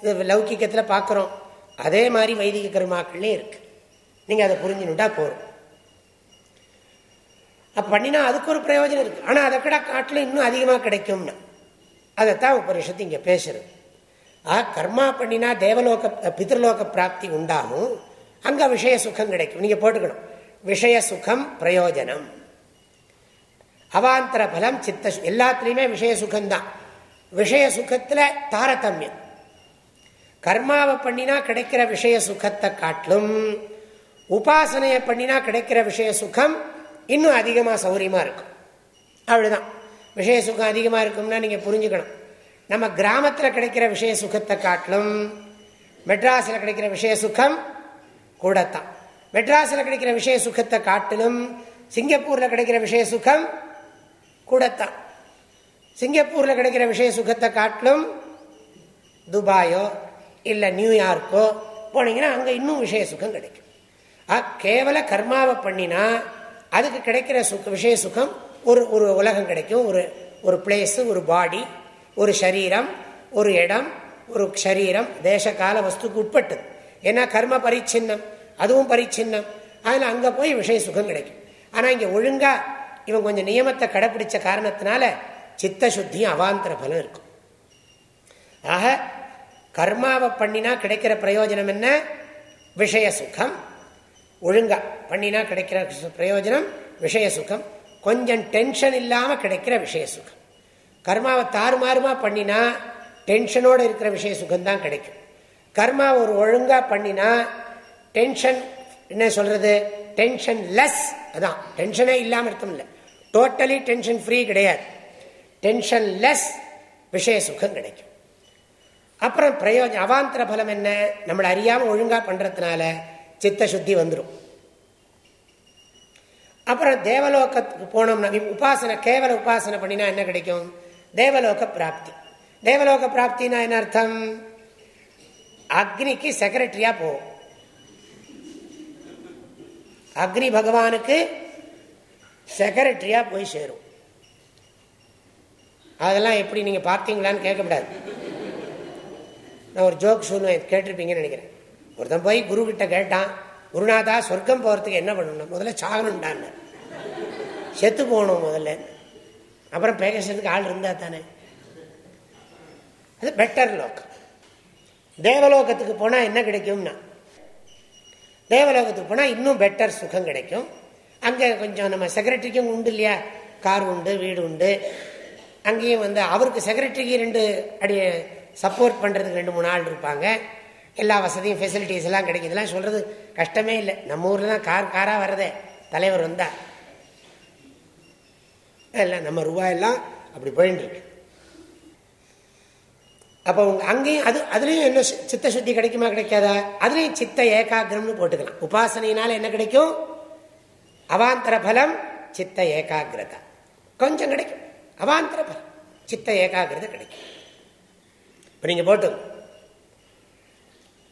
இது லௌக்கிக்கத்தில் பார்க்குறோம் அதே மாதிரி வைதிக கருமாக்கள்லேயும் இருக்குது நீங்கள் அதை புரிஞ்சுனுட்டா போகிறோம் அப்போ பண்ணினா அதுக்கு ஒரு பிரயோஜனம் இருக்குது ஆனால் அதை கூட காட்டில் இன்னும் அதிகமாக கிடைக்கும்னா அதைத்தான் உபரிஷத்து இங்கே பேசுகிறேன் ஆ கர்மா பண்ணினா தேவலோக பித்ருலோக பிராப்தி உண்டாகும். அங்கே விஷய சுகம் கிடைக்கும். நீங்கள் போட்டுக்கணும். விஷய சுகம் பிரயோஜனம். அவாந்தர பலம் சித்த எல்லாத்துலேயுமே விஷய சுகம்தான். விஷய சுகத்தில் தாரதமியம். கர்மாவை பண்ணினா கிடைக்கிற விஷய சுகத்தை காட்டிலும் உபாசனையை பண்ணினா கிடைக்கிற விஷய சுகம் இன்னும் அதிகமாக சௌரியமாக இருக்கும். அவ்வளோதான் விஷய சுகம் அதிகமாக இருக்கும்னா நீங்கள் புரிஞ்சுக்கணும். நம்ம கிராமத்தில் கிடைக்கிற விஷய சுகத்தை காட்டிலும் மெட்ராஸில் கிடைக்கிற விஷய சுகம் கூடத்தான். மெட்ராஸில் கிடைக்கிற விஷய சுகத்தை காட்டிலும் சிங்கப்பூரில் கிடைக்கிற விஷய சுகம் கூடத்தான். சிங்கப்பூரில் கிடைக்கிற விஷய சுகத்தை காட்டிலும் துபாயோ இல்லை நியூயார்க்கோ போனீங்கன்னா அங்கே இன்னும் விஷய சுகம் கிடைக்கும். ஆ கேவல கர்மாவை பண்ணினா அதுக்கு கிடைக்கிற சுக விஷய சுகம் ஒரு ஒரு உலகம் கிடைக்கும். ஒரு ஒரு பிளேஸு ஒரு பாடி ஒரு சரீரம் ஒரு இடம் ஒரு சரீரம் தேச கால வஸ்துக்கு உட்பட்டது. ஏன்னா கர்ம பரிச்சின்னம் அதுவும் பரிச்சின்னம். அதில் அங்கே போய் விஷய சுகம் கிடைக்கும். ஆனால் இங்கே ஒழுங்காக இவன் கொஞ்சம் நியமத்தை கடைப்பிடிச்ச காரணத்தினால சித்த சுத்தியும் அவாந்தர பலம் இருக்கும். ஆக கர்மாவை பண்ணினா கிடைக்கிற பிரயோஜனம் என்ன? விஷய சுகம். ஒழுங்கா பண்ணினா கிடைக்கிற பிரயோஜனம் விஷய சுகம். கொஞ்சம் டென்ஷன் இல்லாமல் கிடைக்கிற விஷய சுகம். கர்மாவை தாறுமாறுமா பண்ணினா டென்ஷனோடு இருக்கிற விஷய சுகம்தான் கிடைக்கும். கர்மா ஒரு ஒழுங்கா பண்ணினா டென்ஷன் என்ன சொல்றது? டென்ஷன் லெஸ் அதான் டென்ஷனே இல்லாமல் இருக்கும் இல்லை. டோட்டலி டென்ஷன் ஃப்ரீ கிடையாது. டென்ஷன் லெஸ் விஷய சுகம் கிடைக்கும். அப்புறம் பிரயோஜனம் அவாந்தர பலம் என்ன? நம்மளை அறியாமல் ஒழுங்கா பண்றதுனால சித்த சுத்தி வந்துடும் அப்புறம் தேவலோகத்துக்கு போனோம்னா உபாசனை கேவல உபாசனை பண்ணினா என்ன கிடைக்கும்? தேவலோக பிராப்தி. தேவலோக பிராப்தினா என்ன அர்த்தம்? அக்னிக்கு செக்ரட்டரியா போகும் அக்னி பகவானுக்கு செக்ரட்டரியா போய் சேரும். அதெல்லாம் எப்படி நீங்க பார்த்தீங்களான்னு கேட்கக்கூடாது. நான் ஒரு ஜோக் சொல்லுவேன் கேட்டிருப்பீங்கன்னு நினைக்கிறேன். ஒருத்தன் போய் குரு கிட்ட கேட்டான் குருநாதா சொர்க்கம் போகிறதுக்கு என்ன பண்ணணும்? முதல்ல சாகணும்டான்னு. செத்து போகணும் முதல்ல. அப்புறம் பேசுறதுக்கு ஆள் இருந்தா தானே? அது பெட்டர் லோக்கம் தேவலோகத்துக்கு போனால் என்ன கிடைக்கும்னா தேவலோகத்துக்கு போனால் இன்னும் பெட்டர் சுகம் கிடைக்கும். அங்கே கொஞ்சம் நம்ம செக்ரட்டரிக்கும் உண்டு இல்லையா? கார் உண்டு வீடு உண்டு. அங்கேயும் வந்து அவருக்கு செக்ரட்டரிக்கு ரெண்டு அடி சப்போர்ட் பண்ணுறதுக்கு ரெண்டு மூணு ஆள் இருப்பாங்க. எல்லா வசதியும் ஃபெசிலிட்டிஸ் எல்லாம் கிடைக்கும் இதெல்லாம் சொல்கிறது கஷ்டமே இல்லை. நம்ம ஊரில் தான் கார் காராக வர்றதே. தலைவர் வந்தா. இல்லை நம்ம ரூபாயெல்லாம் அப்படி போயின்னு இருக்கு அப்போ அங்கேயும் அது அதுலேயும் என்ன சித்த சுத்தி கிடைக்குமா கிடைக்காதா? அதுலேயும் சித்த ஏகாகிரம்னு போட்டுக்கலாம். உபாசனையினால என்ன கிடைக்கும்? அவாந்தர பலம் சித்த ஏகாகிரதா. கொஞ்சம் கிடைக்கும். அவாந்தர பலம் சித்த ஏகாகிரதை கிடைக்கும். இப்போ நீங்கள் போட்டு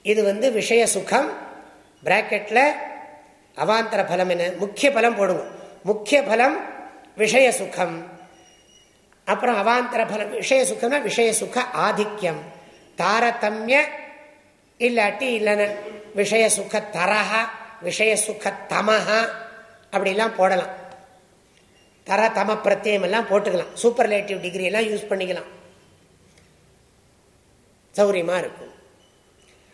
இது வந்து விஷய சுகம் பிராக்கெட்டில் அவாந்தர பலம் என்ன? முக்கிய பலம் போடுங்க. முக்கிய பலம் விஷய சுகம் அப்புறம் அவாந்தர பலம் விஷய சுகம்னா விஷய சுக ஆதிக்கம் தாரதமிய இல்லாட்டி இல்லைன்னு விஷய சுக தரஹா விஷய சுக தமஹா அப்படிலாம் போடலாம். தர தம பிரத்யம் எல்லாம் போட்டுக்கலாம். சூப்பர்லேட்டிவ் டிகிரி எல்லாம் யூஸ் பண்ணிக்கலாம். சௌரியமா இருக்கும்.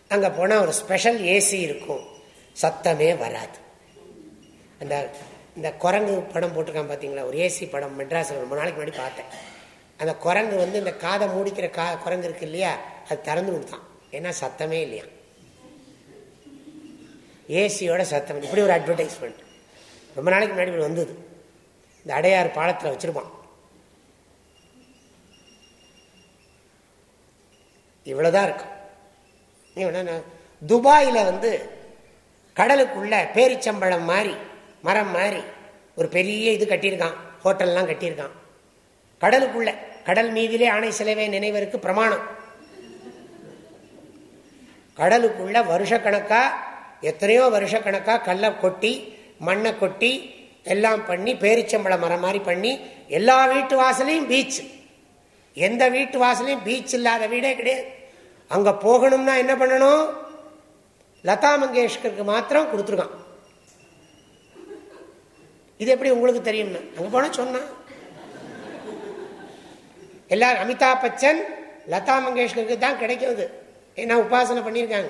அங்கே போனால் ஒரு ஸ்பெஷல் ஏசி இருக்கும். சத்தமே வராது. அந்த இந்த குரங்கு படம் போட்டிருக்கான் பார்த்தீங்களா ஒரு ஏசி படம் மெட்ராஸில் ரொம்ப நாளைக்கு முன்னாடி பார்த்தேன். அந்த குரங்கு வந்து இந்த காதை மூடிக்கிற கா குரங்கு இருக்கு இல்லையா? அது திறந்து கொடுத்தான் ஏன்னா சத்தமே இல்லையா? ஏசியோட சத்தம். இப்படி ஒரு அட்வர்டைஸ்மெண்ட் ரொம்ப நாளைக்கு முன்னாடி வந்தது. இந்த அடையாறு பாலத்தில் வச்சுருப்பான். இவ்வளோதான் இருக்கும். துபாயில் வந்து கடலுக்குள்ள பேரிச்சம்பழம் மாதிரி மரம் மாதிரி. ஒரு பெரிய இது கட்டியிருக்கான். ஹோட்டல்லாம் கட்டியிருக்கான். கடலுக்குள்ள கடல் மீதிலே ஆணை சிலைவை நினைவருக்கு பிரமாணம். கடலுக்குள்ள வருஷக்கணக்கா எத்தனையோ வருஷக்கணக்கா கல்லை கொட்டி மண்ணை கொட்டி எல்லாம் பண்ணி பேரிச்சம்பழ மரம் மாதிரி பண்ணி எல்லா வீட்டு வாசலையும் பீச் எந்த வீட்டு வாசலையும் பீச் இல்லாத வீடே கிடையாது. அங்க போகணும்னா என்ன பண்ணணும்? லதா மங்கேஷ்கருக்கு மாத்திரம் கொடுத்துருக்கான். இது எப்படி உங்களுக்கு தெரியும்னா? அங்க போன சொன்னான் எல்லாரும் அமிதாப் பச்சன் லதா மங்கேஷ்கருக்கு தான் கிடைக்கிறது ஏன்னா உபாசனை பண்ணியிருக்காங்க.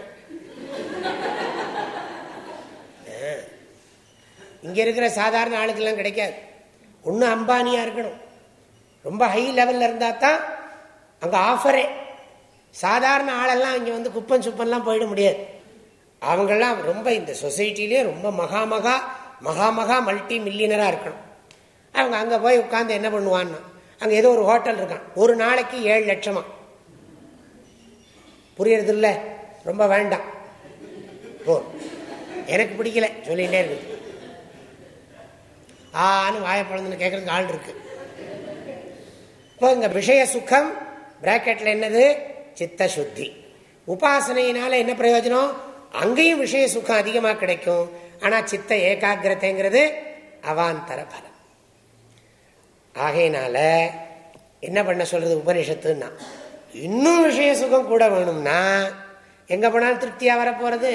இங்க இருக்கிற சாதாரண ஆளுக்கெல்லாம் கிடைக்காது. ஒன்று அம்பானியா இருக்கணும். ரொம்ப ஹை லெவல்ல இருந்தா தான் அங்க ஆஃபரே சாதாரண ஆளெல்லாம் இங்கே வந்து குப்பன் சுப்பன்லாம் போயிட முடியாது. அவங்கெல்லாம் ரொம்ப இந்த சொசைட்டிலே ரொம்ப மகா மகா மகா மகா மல்டி மில்லியனராக இருக்கணும். அவங்க அங்கே போய் உட்காந்து என்ன பண்ணுவான்னா அங்கே ஏதோ ஒரு ஹோட்டல் இருக்கான். ஒரு நாளைக்கு ஏழு லட்சமா. புரியறது இல்லை ரொம்ப வேண்டாம். ஓ எனக்கு பிடிக்கல. சொல்லிகிட்டே இருக்குது. ஆன்னு வாயப்பழந்துன்னு கேட்கறதுக்கு ஆள் இருக்கு. இப்போ இங்கே விஷய சுகம் பிராக்கெட்டில் என்னது? சித்த சுத்தி. உபாசனையினால என்ன பிரயோஜனம்? அங்கேயும் விஷய சுகம் அதிகமாக கிடைக்கும். ஆனால் சித்த ஏகாகிரதைங்கிறது அவாந்தர பலம். ஆகையினால என்ன பண்ண சொல்றது உபனிஷத்துன்னா இன்னும் விஷய சுகம் கூட வேணும்னா எங்க போனாலும் திருப்தியா வரப்போறது?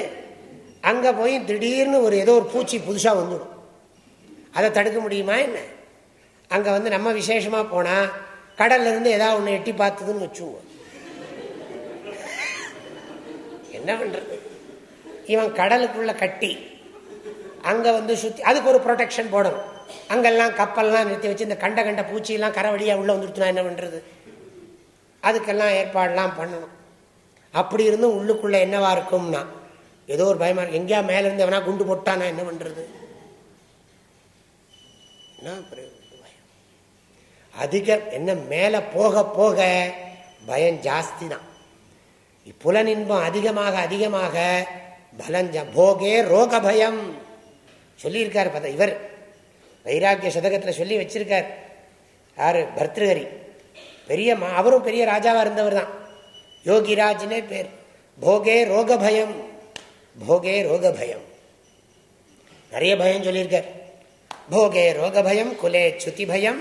அங்கே போய் திடீர்னு ஒரு ஏதோ ஒரு பூச்சி புதுசாக வந்துடும். அதை தடுக்க முடியுமா என்ன? அங்கே வந்து நம்ம விசேஷமாக போனால் கடல்ல இருந்து ஏதாவது ஒன்று எட்டி பார்த்ததுன்னு வச்சுவோம் என்ன பண்ணுறது இவன் கடலுக்குள்ள கட்டி அங்கே வந்து சுற்றி அதுக்கு ஒரு ப்ரொடெக்ஷன் போடணும் அங்கெல்லாம் கப்பல்லாம் நிறுத்தி வச்சு இந்த கண்ட கண்ட பூச்சியெல்லாம் கரை வழியாக உள்ளே வந்துருச்சுனா என்ன பண்ணுறது அதுக்கெல்லாம் ஏற்பாடெல்லாம் பண்ணணும். அப்படி இருந்தும் உள்ளுக்குள்ளே என்னவா இருக்கும்னா ஏதோ ஒரு பயமா இருக்கு. எங்கேயா மேல இருந்து எவனா குண்டு போட்டானா என்ன பண்றது? அதிக என்ன மேல போக போக பயம் ஜாஸ்தி தான் புலனின்பம் அதிகமாக அதிகமாக பலஞ்ச போகே ரோக பயம் சொல்லியிருக்கார் பார்த்தா இவர். வைராக்கிய சதகத்தில் சொல்லி வச்சிருக்கார். யார்? பர்திருஹரி. பெரிய அவரும் பெரிய ராஜாவாக இருந்தவர் தான். யோகிராஜ்னே பேர். போகே ரோக பயம் போகே ரோக பயம் நிறைய பயம் சொல்லியிருக்கார். போகே ரோக பயம் குலே சுத்தி பயம்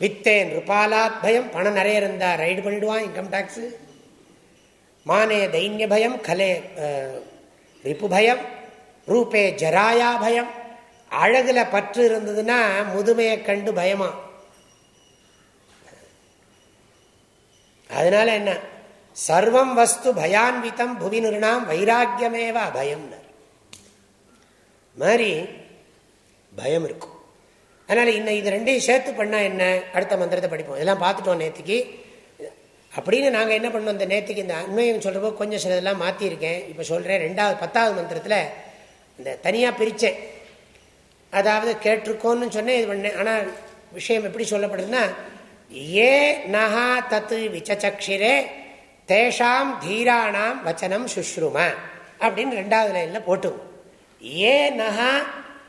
வித்தேன் ருபாலாத் பயம். பணம் நிறைய இருந்தா ரைடு பண்ணிடுவான் இன்கம் டேக்ஸு. மானே தைன்ய பயம் கலே ரிப்பு பயம் ரூபே ஜராயா பயம். அழகுல பற்று இருந்ததுன்னா முதுமையை கண்டு பயமா. அதனால என்ன? சர்வம் வஸ்து பயான்விதம் புவி நிறுணாம் வைராக்கியமேவ அபயம் மாதிரி பயம் இருக்கும். அதனால இன்னும் இது ரெண்டையும் சேர்த்து பண்ணால் என்ன? அடுத்த மந்திரத்தை படிப்போம். இதெல்லாம் பார்த்துட்டோம் நேற்றுக்கு அப்படின்னு நாங்கள் என்ன பண்ணோம் இந்த நேற்றுக்கு இந்த அண்மையம் சொல்கிறப்போ கொஞ்சம் சிலதெல்லாம் மாற்றிருக்கேன் இப்போ சொல்கிறேன் ரெண்டாவது பத்தாவது மந்திரத்தில் இந்த தனியாக பிரித்தேன் அதாவது கேட்டிருக்கோன்னு சொன்னேன் இது பண்ணேன். ஆனால் விஷயம் எப்படி சொல்லப்படுதுன்னா ஏ நகா தத்து விச்சச்சக்ஷிரே தேஷாம் தீராணாம் வச்சனம் சுஷ்ரும அப்படின்னு ரெண்டாவது லைனில் போட்டுவோம். ஏ நகா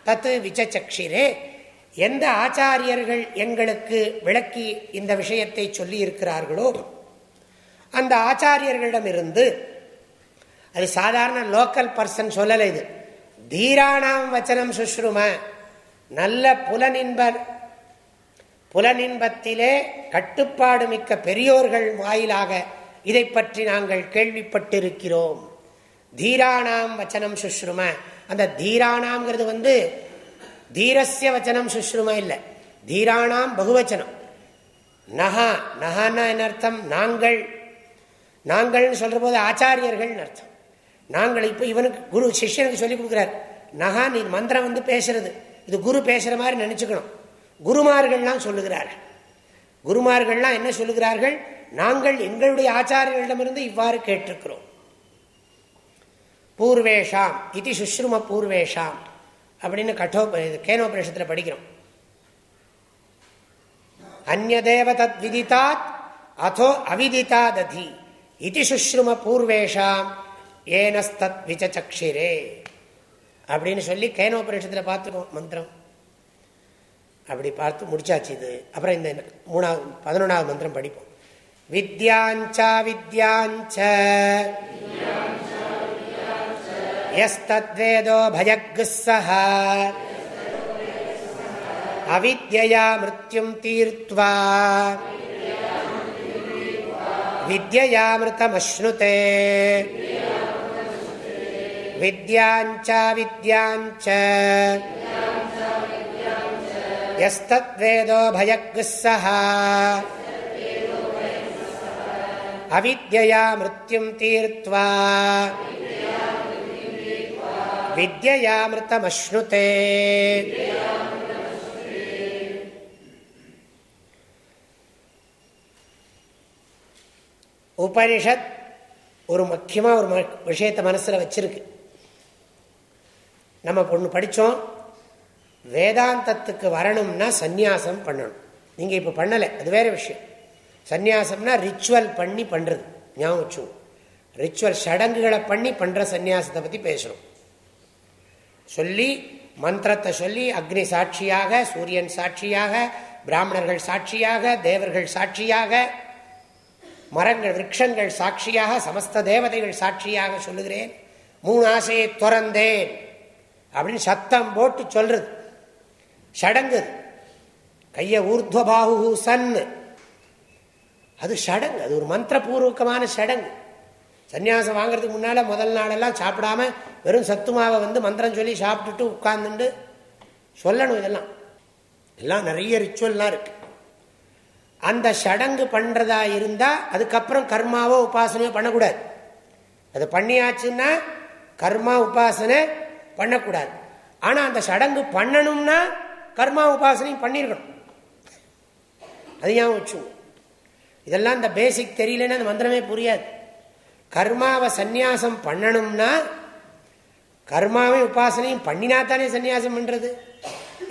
தத்து விச்சச்சக்ஷிரே எந்த ஆச்சாரியர்கள் எங்களுக்கு விளக்கி இந்த விஷயத்தை சொல்லி இருக்கிறார்களோ அந்த ஆச்சாரியர்களிடமிருந்து அது சாதாரண லோக்கல் பர்சன் சொல்லலை இது. தீராணாம் வச்சனம் சுஷ்ரும. நல்ல புலனின்பர். புலனின்பத்திலே கட்டுப்பாடு மிக்க பெரியோர்கள் வாயிலாக இதை பற்றி நாங்கள் கேள்விப்பட்டிருக்கிறோம். தீராணாம் வச்சனம் சுஷ்ரும. அந்த தீராணாம்ங்கிறது வந்து தீரஸ்ய வச்சனம் சுஷ்ரும இல்லை. தீராணாம் பகுவச்சனம். நகா நகான்னா என்ன அர்த்தம்? நாங்கள். நாங்கள்னு சொல்ற போது ஆச்சாரியர்கள் அர்த்தம். நாங்கள் இப்போ இவனுக்கு குரு சிஷ்யனுக்கு சொல்லி கொடுக்குறார். நகா நீ மந்திரம் வந்து பேசுறது. இது குரு பேசுற மாதிரி நினச்சிக்கணும். குருமார்கள்லாம் சொல்லுகிறார்கள் குருமார்கள்லாம் என்ன சொல்லுகிறார்கள்? நாங்கள் எங்களுடைய ஆச்சாரியர்களிடமிருந்து இவ்வாறு கேட்டிருக்கிறோம். பூர்வேஷாம் இது சுஷ்ரும பூர்வேஷாம் அப்படின்னு கட்டோ கேனோபரேஷத்தில் படிக்கிறோம். அந்நதேவ தத் விதித்தாத் அதோ அவிதித்தாததி இது சுஷ்ரும பூர்வேஷாம். ஏனஸ்தத் விசச்சக்ஷிரே அப்படின்னு சொல்லி கேனோபரிஷத்தில் பார்த்துருக்கோம் மந்திரம். அப்படி பார்த்து முடிச்சாச்சு இது. அப்புறம் இந்த மூணாவது பதினொன்றாவது மந்திரம் படிப்போம். வித்யாஞ்சா வித்யாஞ்ச. எஸ்தத்வேதோ பயக்ஸஹ அவித்யா மிருத்யும் தீர்த்வா. வித்யா மிருதமஸ்னுதே विद्याञ्च विद्याञ्च यस्तद्वेदो भयग्ः सः अविद्यया मृत्युं तीर्त्वा வித்யாமிருத்தமஸ்னுதே உபனிஷத் ஒரு முக்கியமாக ஒரு விஷயத்தை மனசில் வச்சிருக்கு நம்ம பொண்ணு படித்தோம் வேதாந்தத்துக்கு வரணும்னா சந்நியாசம் பண்ணணும். நீங்கள் இப்போ பண்ணலை அது வேற விஷயம். சந்நியாசம்னா ரிச்சுவல் பண்ணி பண்ணுறது ஞாபகம் ரிச்சுவல் சடங்குகளை பண்ணி பண்ணுற சந்நியாசத்தை பற்றி பேசுகிறோம் சொல்லி மந்திரத்தை சொல்லி அக்னி சாட்சியாக சூரியன் சாட்சியாக பிராமணர்கள் சாட்சியாக தேவர்கள் சாட்சியாக மரங்கள் விரக்ஷங்கள் சாட்சியாக சமஸ்த தேவதைகள் சாட்சியாக சொல்லுகிறேன். மூணு ஆசையை துறந்தேன். அப்படின்னு சத்தம் போட்டு சொல்றது. சடங்கு கைய ஊர்துவபாகு சன். அது சடங்கு. அது ஒரு மந்திரபூர்வகமான சடங்கு. சன்னியாசம் வாங்குறதுக்கு முன்னால முதல் நாளெல்லாம் சாப்பிடாம வெறும் சத்துமாவை வந்து மந்திரம் சொல்லி சாப்பிட்டுட்டு உட்கார்ந்துட்டு சொல்லணும் இதெல்லாம். எல்லாம் நிறைய ரிச்சுவல்லாம் இருக்கு. அந்த சடங்கு பண்ணுறதா இருந்தால் அதுக்கப்புறம் கர்மாவோ உபாசனையோ பண்ணக்கூடாது. அது பண்ணியாச்சுன்னா கர்மா உபாசனை பண்ணக்கூடாது. ஆனால் அந்த சடங்கு பண்ணணும்னா கர்மா உபாசனையும் பண்ணியிருக்கணும் அது ஏன் வச்சு? இதெல்லாம் இந்த பேசிக் தெரியலன்னா அந்த மந்திரமே புரியாது. கர்மாவை சந்நியாசம் பண்ணணும்னா கர்மாவை உபாசனையும் பண்ணினா தானே சன்னியாசம் பண்ணுறது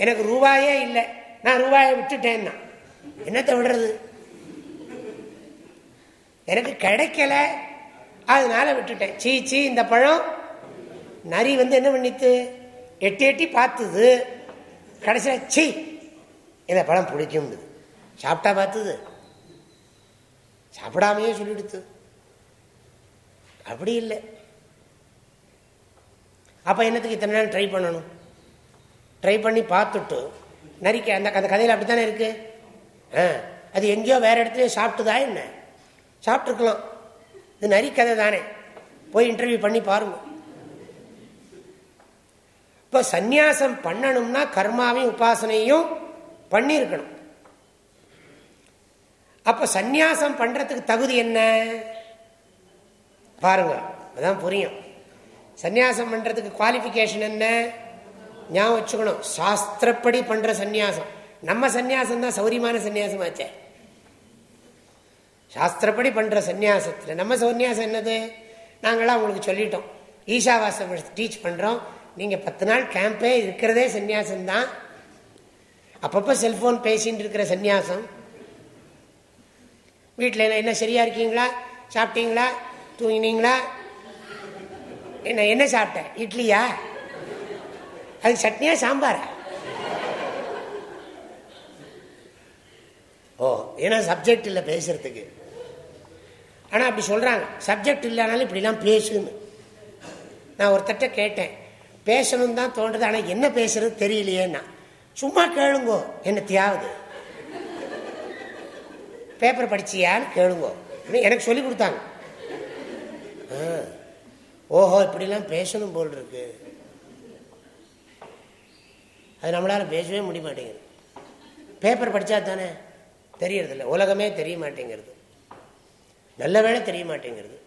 எனக்கு ரூபாயே இல்லை. நான் ரூபாயை விட்டுட்டேன்னா என்னத்தை விடுறது? எனக்கு கிடைக்கல. அதனால விட்டுட்டேன். சீ சீ இந்த பழம் நரி வந்து என்ன பண்ணித்து? எட்டி எட்டி பார்த்துது. கடைசியில் சி இந்த பழம் பிடிக்கும் சாப்பிட்டா பார்த்துது. சாப்பிடாமையே சொல்லிடுத்து. அப்படி இல்லை. அப்போ என்னத்துக்கு இத்தனை நேரம் ட்ரை பண்ணணும்? ட்ரை பண்ணி பார்த்துட்டு நரிக்க அந்த அந்த கதையில் அப்படி தானே இருக்கு அது எங்கேயோ வேற இடத்துலையோ சாப்பிட்டுதா என்ன? சாப்பிட்ருக்கலாம் இது நரி கதை தானே போய் இன்டர்வியூ பண்ணி பாருங்கள் இப்போ சந்நியாசம் பண்ணணும்னா கர்மாவையும் உபாசனையும் பண்ணியிருக்கணும். அப்ப சந்நியாசம் பண்றதுக்கு தகுதி என்ன? பாருங்க அதான் புரியும். சந்நியாசம் பண்றதுக்கு குவாலிபிகேஷன் என்ன? ஞாபகம் வச்சுக்கணும். சாஸ்திரப்படி பண்ற சந்நியாசம். நம்ம சந்நியாசம் தான் சௌரியமான சன்னியாசம் ஆச்சே சாஸ்திரப்படி பண்ற சந்நியாசத்தில் நம்ம சன்னியாசம் என்னது? நாங்களாம் உங்களுக்கு சொல்லிட்டோம். ஈஷாவாசம் டீச் பண்றோம். நீங்கள் பத்து நாள் கேம்பே இருக்கிறதே சந்நியாசம் தான் அப்பப்போ செல்ஃபோன் பேசின்னு இருக்கிற சந்நியாசம். வீட்டில் என்ன என்ன சரியாக இருக்கீங்களா? சாப்பிட்டீங்களா? தூங்கினீங்களா? என்ன என்ன சாப்பிட்டேன் இட்லியா? அது சட்னியா சாம்பாரா? ஓ ஏன்னா சப்ஜெக்ட் இல்லை பேசுறதுக்கு. ஆனால் அப்படி சொல்கிறாங்க சப்ஜெக்ட் இல்லைனாலும் இப்படிலாம் பேசுன்னு. நான் ஒருத்தட்ட கேட்டேன். பேசணும் தான் தோன்றது ஆனால் என்ன பேசுறது தெரியலையேன்னா சும்மா கேளுங்கோ என்ன தியாவது பேப்பர் படிச்சியான்னு கேளுங்கோ. எனக்கு சொல்லி கொடுத்தாங்க. ஓஹோ இப்படிலாம் பேசணும் போல் இருக்கு அது நம்மளால பேசவே முடிய மாட்டேங்குது பேப்பர் படித்தா தானே தெரியறதில்ல. உலகமே தெரிய மாட்டேங்கிறது. நல்ல வேலை தெரிய மாட்டேங்கிறது.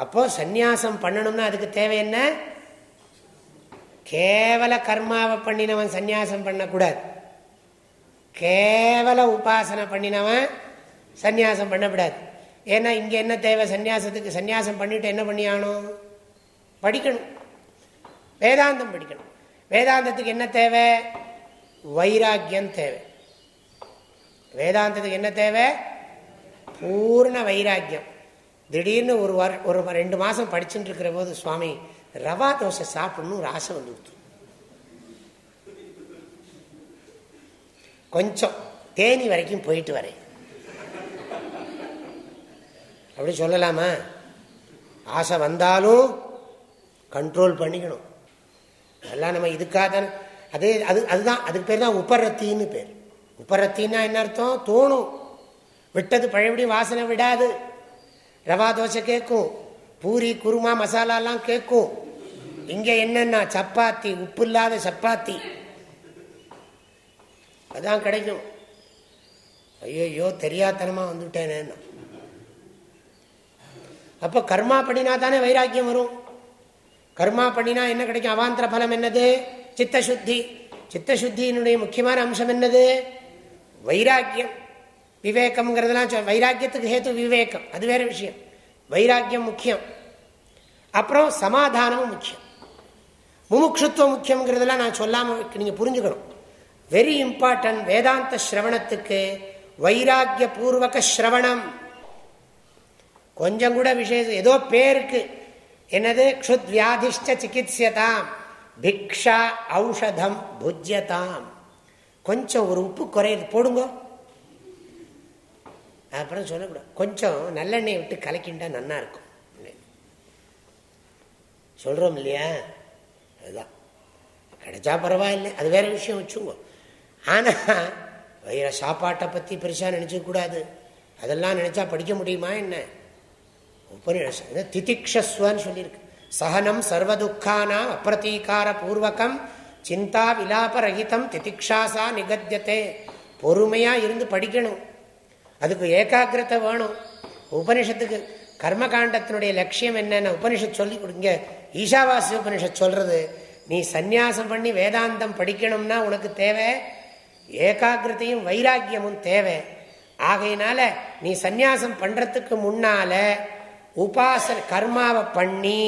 அப்போ சந்நியாசம் பண்ணணும்னா அதுக்கு தேவை என்ன? கேவல கர்மாவை பண்ணினவன் சந்நியாசம் பண்ணக்கூடாது. கேவல உபாசனை பண்ணினவன் சந்நியாசம் பண்ணக்கூடாது. ஏன்னா இங்க என்ன தேவை? சந்நியாசத்துக்கு சந்நியாசம் பண்ணிட்டு என்ன பண்ணியானோம் படிக்கணும். வேதாந்தம் படிக்கணும். வேதாந்தத்துக்கு என்ன தேவை? வைராக்கியம் தேவை. வேதாந்தத்துக்கு என்ன தேவை? பூர்ண வைராக்கியம். திடீர்னு ஒரு வார ஒரு ரெண்டு மாதம் படிச்சுட்டு இருக்கிற போது சுவாமி ரவா தோசை சாப்பிடணும் ஒரு ஆசை வந்துடுச்சு கொஞ்சம் தேனி வரைக்கும் போயிட்டு வரேன். அப்படி சொல்லலாமா? ஆசை வந்தாலும் கண்ட்ரோல் பண்ணிக்கணும். அதெல்லாம் நம்ம இதுக்காக தானே அதே அது அதுதான் அதுக்கு பேர் தான் உபரத்தின்னு பேர். உபரத்தின்னா என்ன அர்த்தம்? தோணும். விட்டது பழையபடி வாசனை விடாது. ரவா தோசை கேட்கும் பூரி குருமா மசாலாலாம் கேட்கும் இங்க என்னன்னா சப்பாத்தி உப்பு இல்லாத சப்பாத்தி. அதான் கிடைக்கும். ஐயோ தெரியாதனமா வந்துட்டேனே. அப்ப கர்மா பண்ணினா தானே வைராக்கியம் வரும். கர்மா பண்ணினா என்ன கிடைக்கும்? அவாந்திர பலம் என்னது? சித்தசுத்தி. சித்தசுத்தியினுடைய முக்கியமான அம்சம் என்னது? வைராக்கியம். விவேகம்ங்கிறதுலாம் வைராக்கியத்துக்கு ஹேத்து விவேகம். அது வேற விஷயம். வைராக்கியம் முக்கியம். அப்புறம் சமாதானமும் முக்கியம். முமுட்சுத்துவம் முக்கியங்கிறதெல்லாம் நான் சொல்லாமல் நீங்கள் புரிஞ்சுக்கணும். வெரி இம்பார்ட்டன்ட் வேதாந்த ஸ்ரவணத்துக்கு வைராக்கிய பூர்வக ஸ்ரவணம். கொஞ்சம் கூட விசேஷம். ஏதோ பேருக்கு. என்னது? க்ஷுத் வியாதிஷ்ட சிகித்யதாம் பிக்ஷா ஔஷதம் புஜ்யதாம். கொஞ்சம் ஒரு உப்பு குறையுது போடுங்க. அப்புறம் சொல்லக்கூடாது. கொஞ்சம் நல்லெண்ணெய் விட்டு கலக்கிண்டா நன்னா இருக்கும். சொல்றோம் இல்லையா? அதுதான். கிடைச்சா பரவாயில்லை. அது வேற விஷயம் வச்சுங்க ஆனா வயிற சாப்பாட்டை பத்தி பெருசா நினைச்ச கூடாது. அதெல்லாம் நினைச்சா படிக்க முடியுமா என்ன? திதிக்ஷஸ்வன்னு சொல்லியிருக்கு. சகனம் சர்வதுக்கானாம் அப்பிரதீகார பூர்வகம் சிந்தா விலாபரகிதம் திதிக்ஷாசா நிகத்தியத்தை பொறுமையாக இருந்து படிக்கணும். அதுக்கு ஏகாகிரத்தை வேணும். உபனிஷத்துக்கு கர்மகாண்டத்தினுடைய லட்சியம் என்னென்ன உபனிஷத் சொல்லி கொடுங்க ஈஷாவாசி உபனிஷத் சொல்றது நீ சந்நியாசம் பண்ணி வேதாந்தம் படிக்கணும்னா உனக்கு தேவை ஏகாகிரத்தையும் வைராக்கியமும் தேவை. ஆகையினால நீ சந்நியாசம் பண்றதுக்கு முன்னால உபாசன கர்மாவை பண்ணி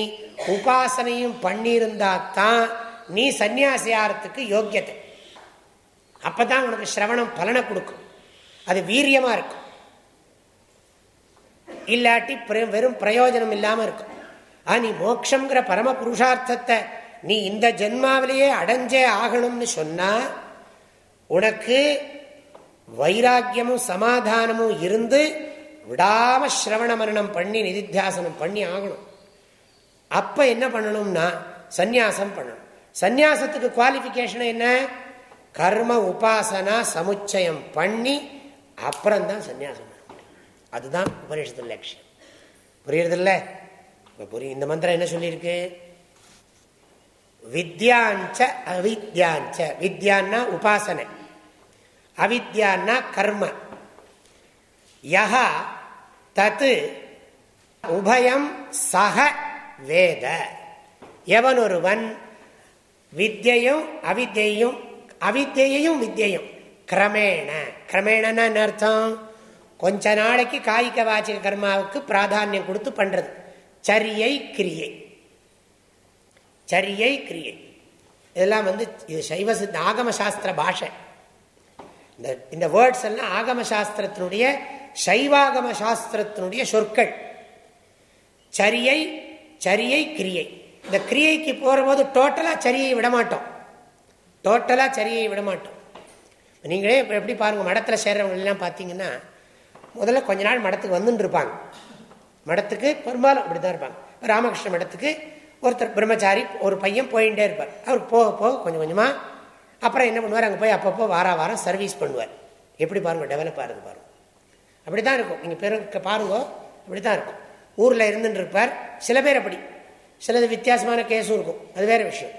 உபாசனையும் பண்ணியிருந்தா தான் நீ சந்நியாசியாரத்துக்கு யோக்கியத்தை அப்பதான் உனக்கு சிரவணம் பலனை கொடுக்கும். அது வீரியமா இருக்கும். இல்லாட்டி வெறும் பிரயோஜனம் இல்லாம இருக்கும். ஆ நீ மோக்ஷங்கிற பரம புருஷார்த்தத்தை நீ இந்த ஜென்மாவிலேயே அடைஞ்சே ஆகணும்னு சொன்னா உனக்கு வைராக்கியமும் சமாதானமும் இருந்து விடாம சிரவண மரணம் பண்ணி நிதித்தியாசனம் பண்ணி ஆகணும். அப்ப என்ன பண்ணணும்னா சந்நியாசம் பண்ணணும். சந்நியாசத்துக்கு குவாலிபிகேஷன் என்ன? கர்ம உபாசனா சமுச்சயம் பண்ணி அப்புறம்தான் சந்நியாசம் பண்ண அதுதான் உபநிஷத்து லட்சியம். புரியுறதில்ல? இப்போ புரியும் இந்த மந்திரம் என்ன சொல்லியிருக்கு? வித்யாஞ்ச அவித்யாஞ்ச. வித்யான்னா உபாசனை. அவித்யான்னா கர்ம. யஹா தத்து உபயம் சக வேத. எவன் ஒருவன் வித்யையும் அவித்யையும் அவித்யையும் வித்யையும் கிரமேண. கிரமேணன்னா அர்த்தம்? கொஞ்ச நாளைக்கு காய்க வாச்சிக கர்மாவுக்கு பிராதானியம் கொடுத்து பண்றது. சரியை கிரியை. சரியை கிரியை. இதெல்லாம் வந்து இது சைவ சித்த ஆகம சாஸ்திர பாஷை. இந்த இந்த வேர்ட்ஸ் எல்லாம் ஆகம சாஸ்திரத்தினுடைய சைவாகம சாஸ்திரத்தினுடைய சொற்கள். சரியை சரியை கிரியை. இந்த கிரியைக்கு போகிறபோது டோட்டலாக சரியை விடமாட்டோம். டோட்டலாக சரியை விடமாட்டோம். நீங்களே இப்போ எப்படி பாருங்கள் மடத்தில் சேர்றவங்களெல்லாம் பார்த்தீங்கன்னா முதல்ல கொஞ்ச நாள் மடத்துக்கு வந்துட்டு இருப்பாங்க மடத்துக்கு பெரும்பாலும் அப்படி தான் இருப்பாங்க. ராமகிருஷ்ண மடத்துக்கு ஒருத்தர் பிரம்மச்சாரி ஒரு பையன் போயிட்டே இருப்பார். அவர் போக போக கொஞ்சம் கொஞ்சமாக அப்புறம் என்ன பண்ணுவார்? அங்கே போய் அப்பப்போ வார வாரம் சர்வீஸ் பண்ணுவார். எப்படி பாருங்கள் டெவலப் ஆகுது பாருங்கள் அப்படி தான் இருக்கும். நீங்கள் பெரு பாருங்க. அப்படி தான் இருக்கும். ஊரில் இருந்துட்டு இருப்பார் சில பேர் அப்படி. சிலது வித்தியாசமான கேஸும் இருக்கும். அது வேறு விஷயம்.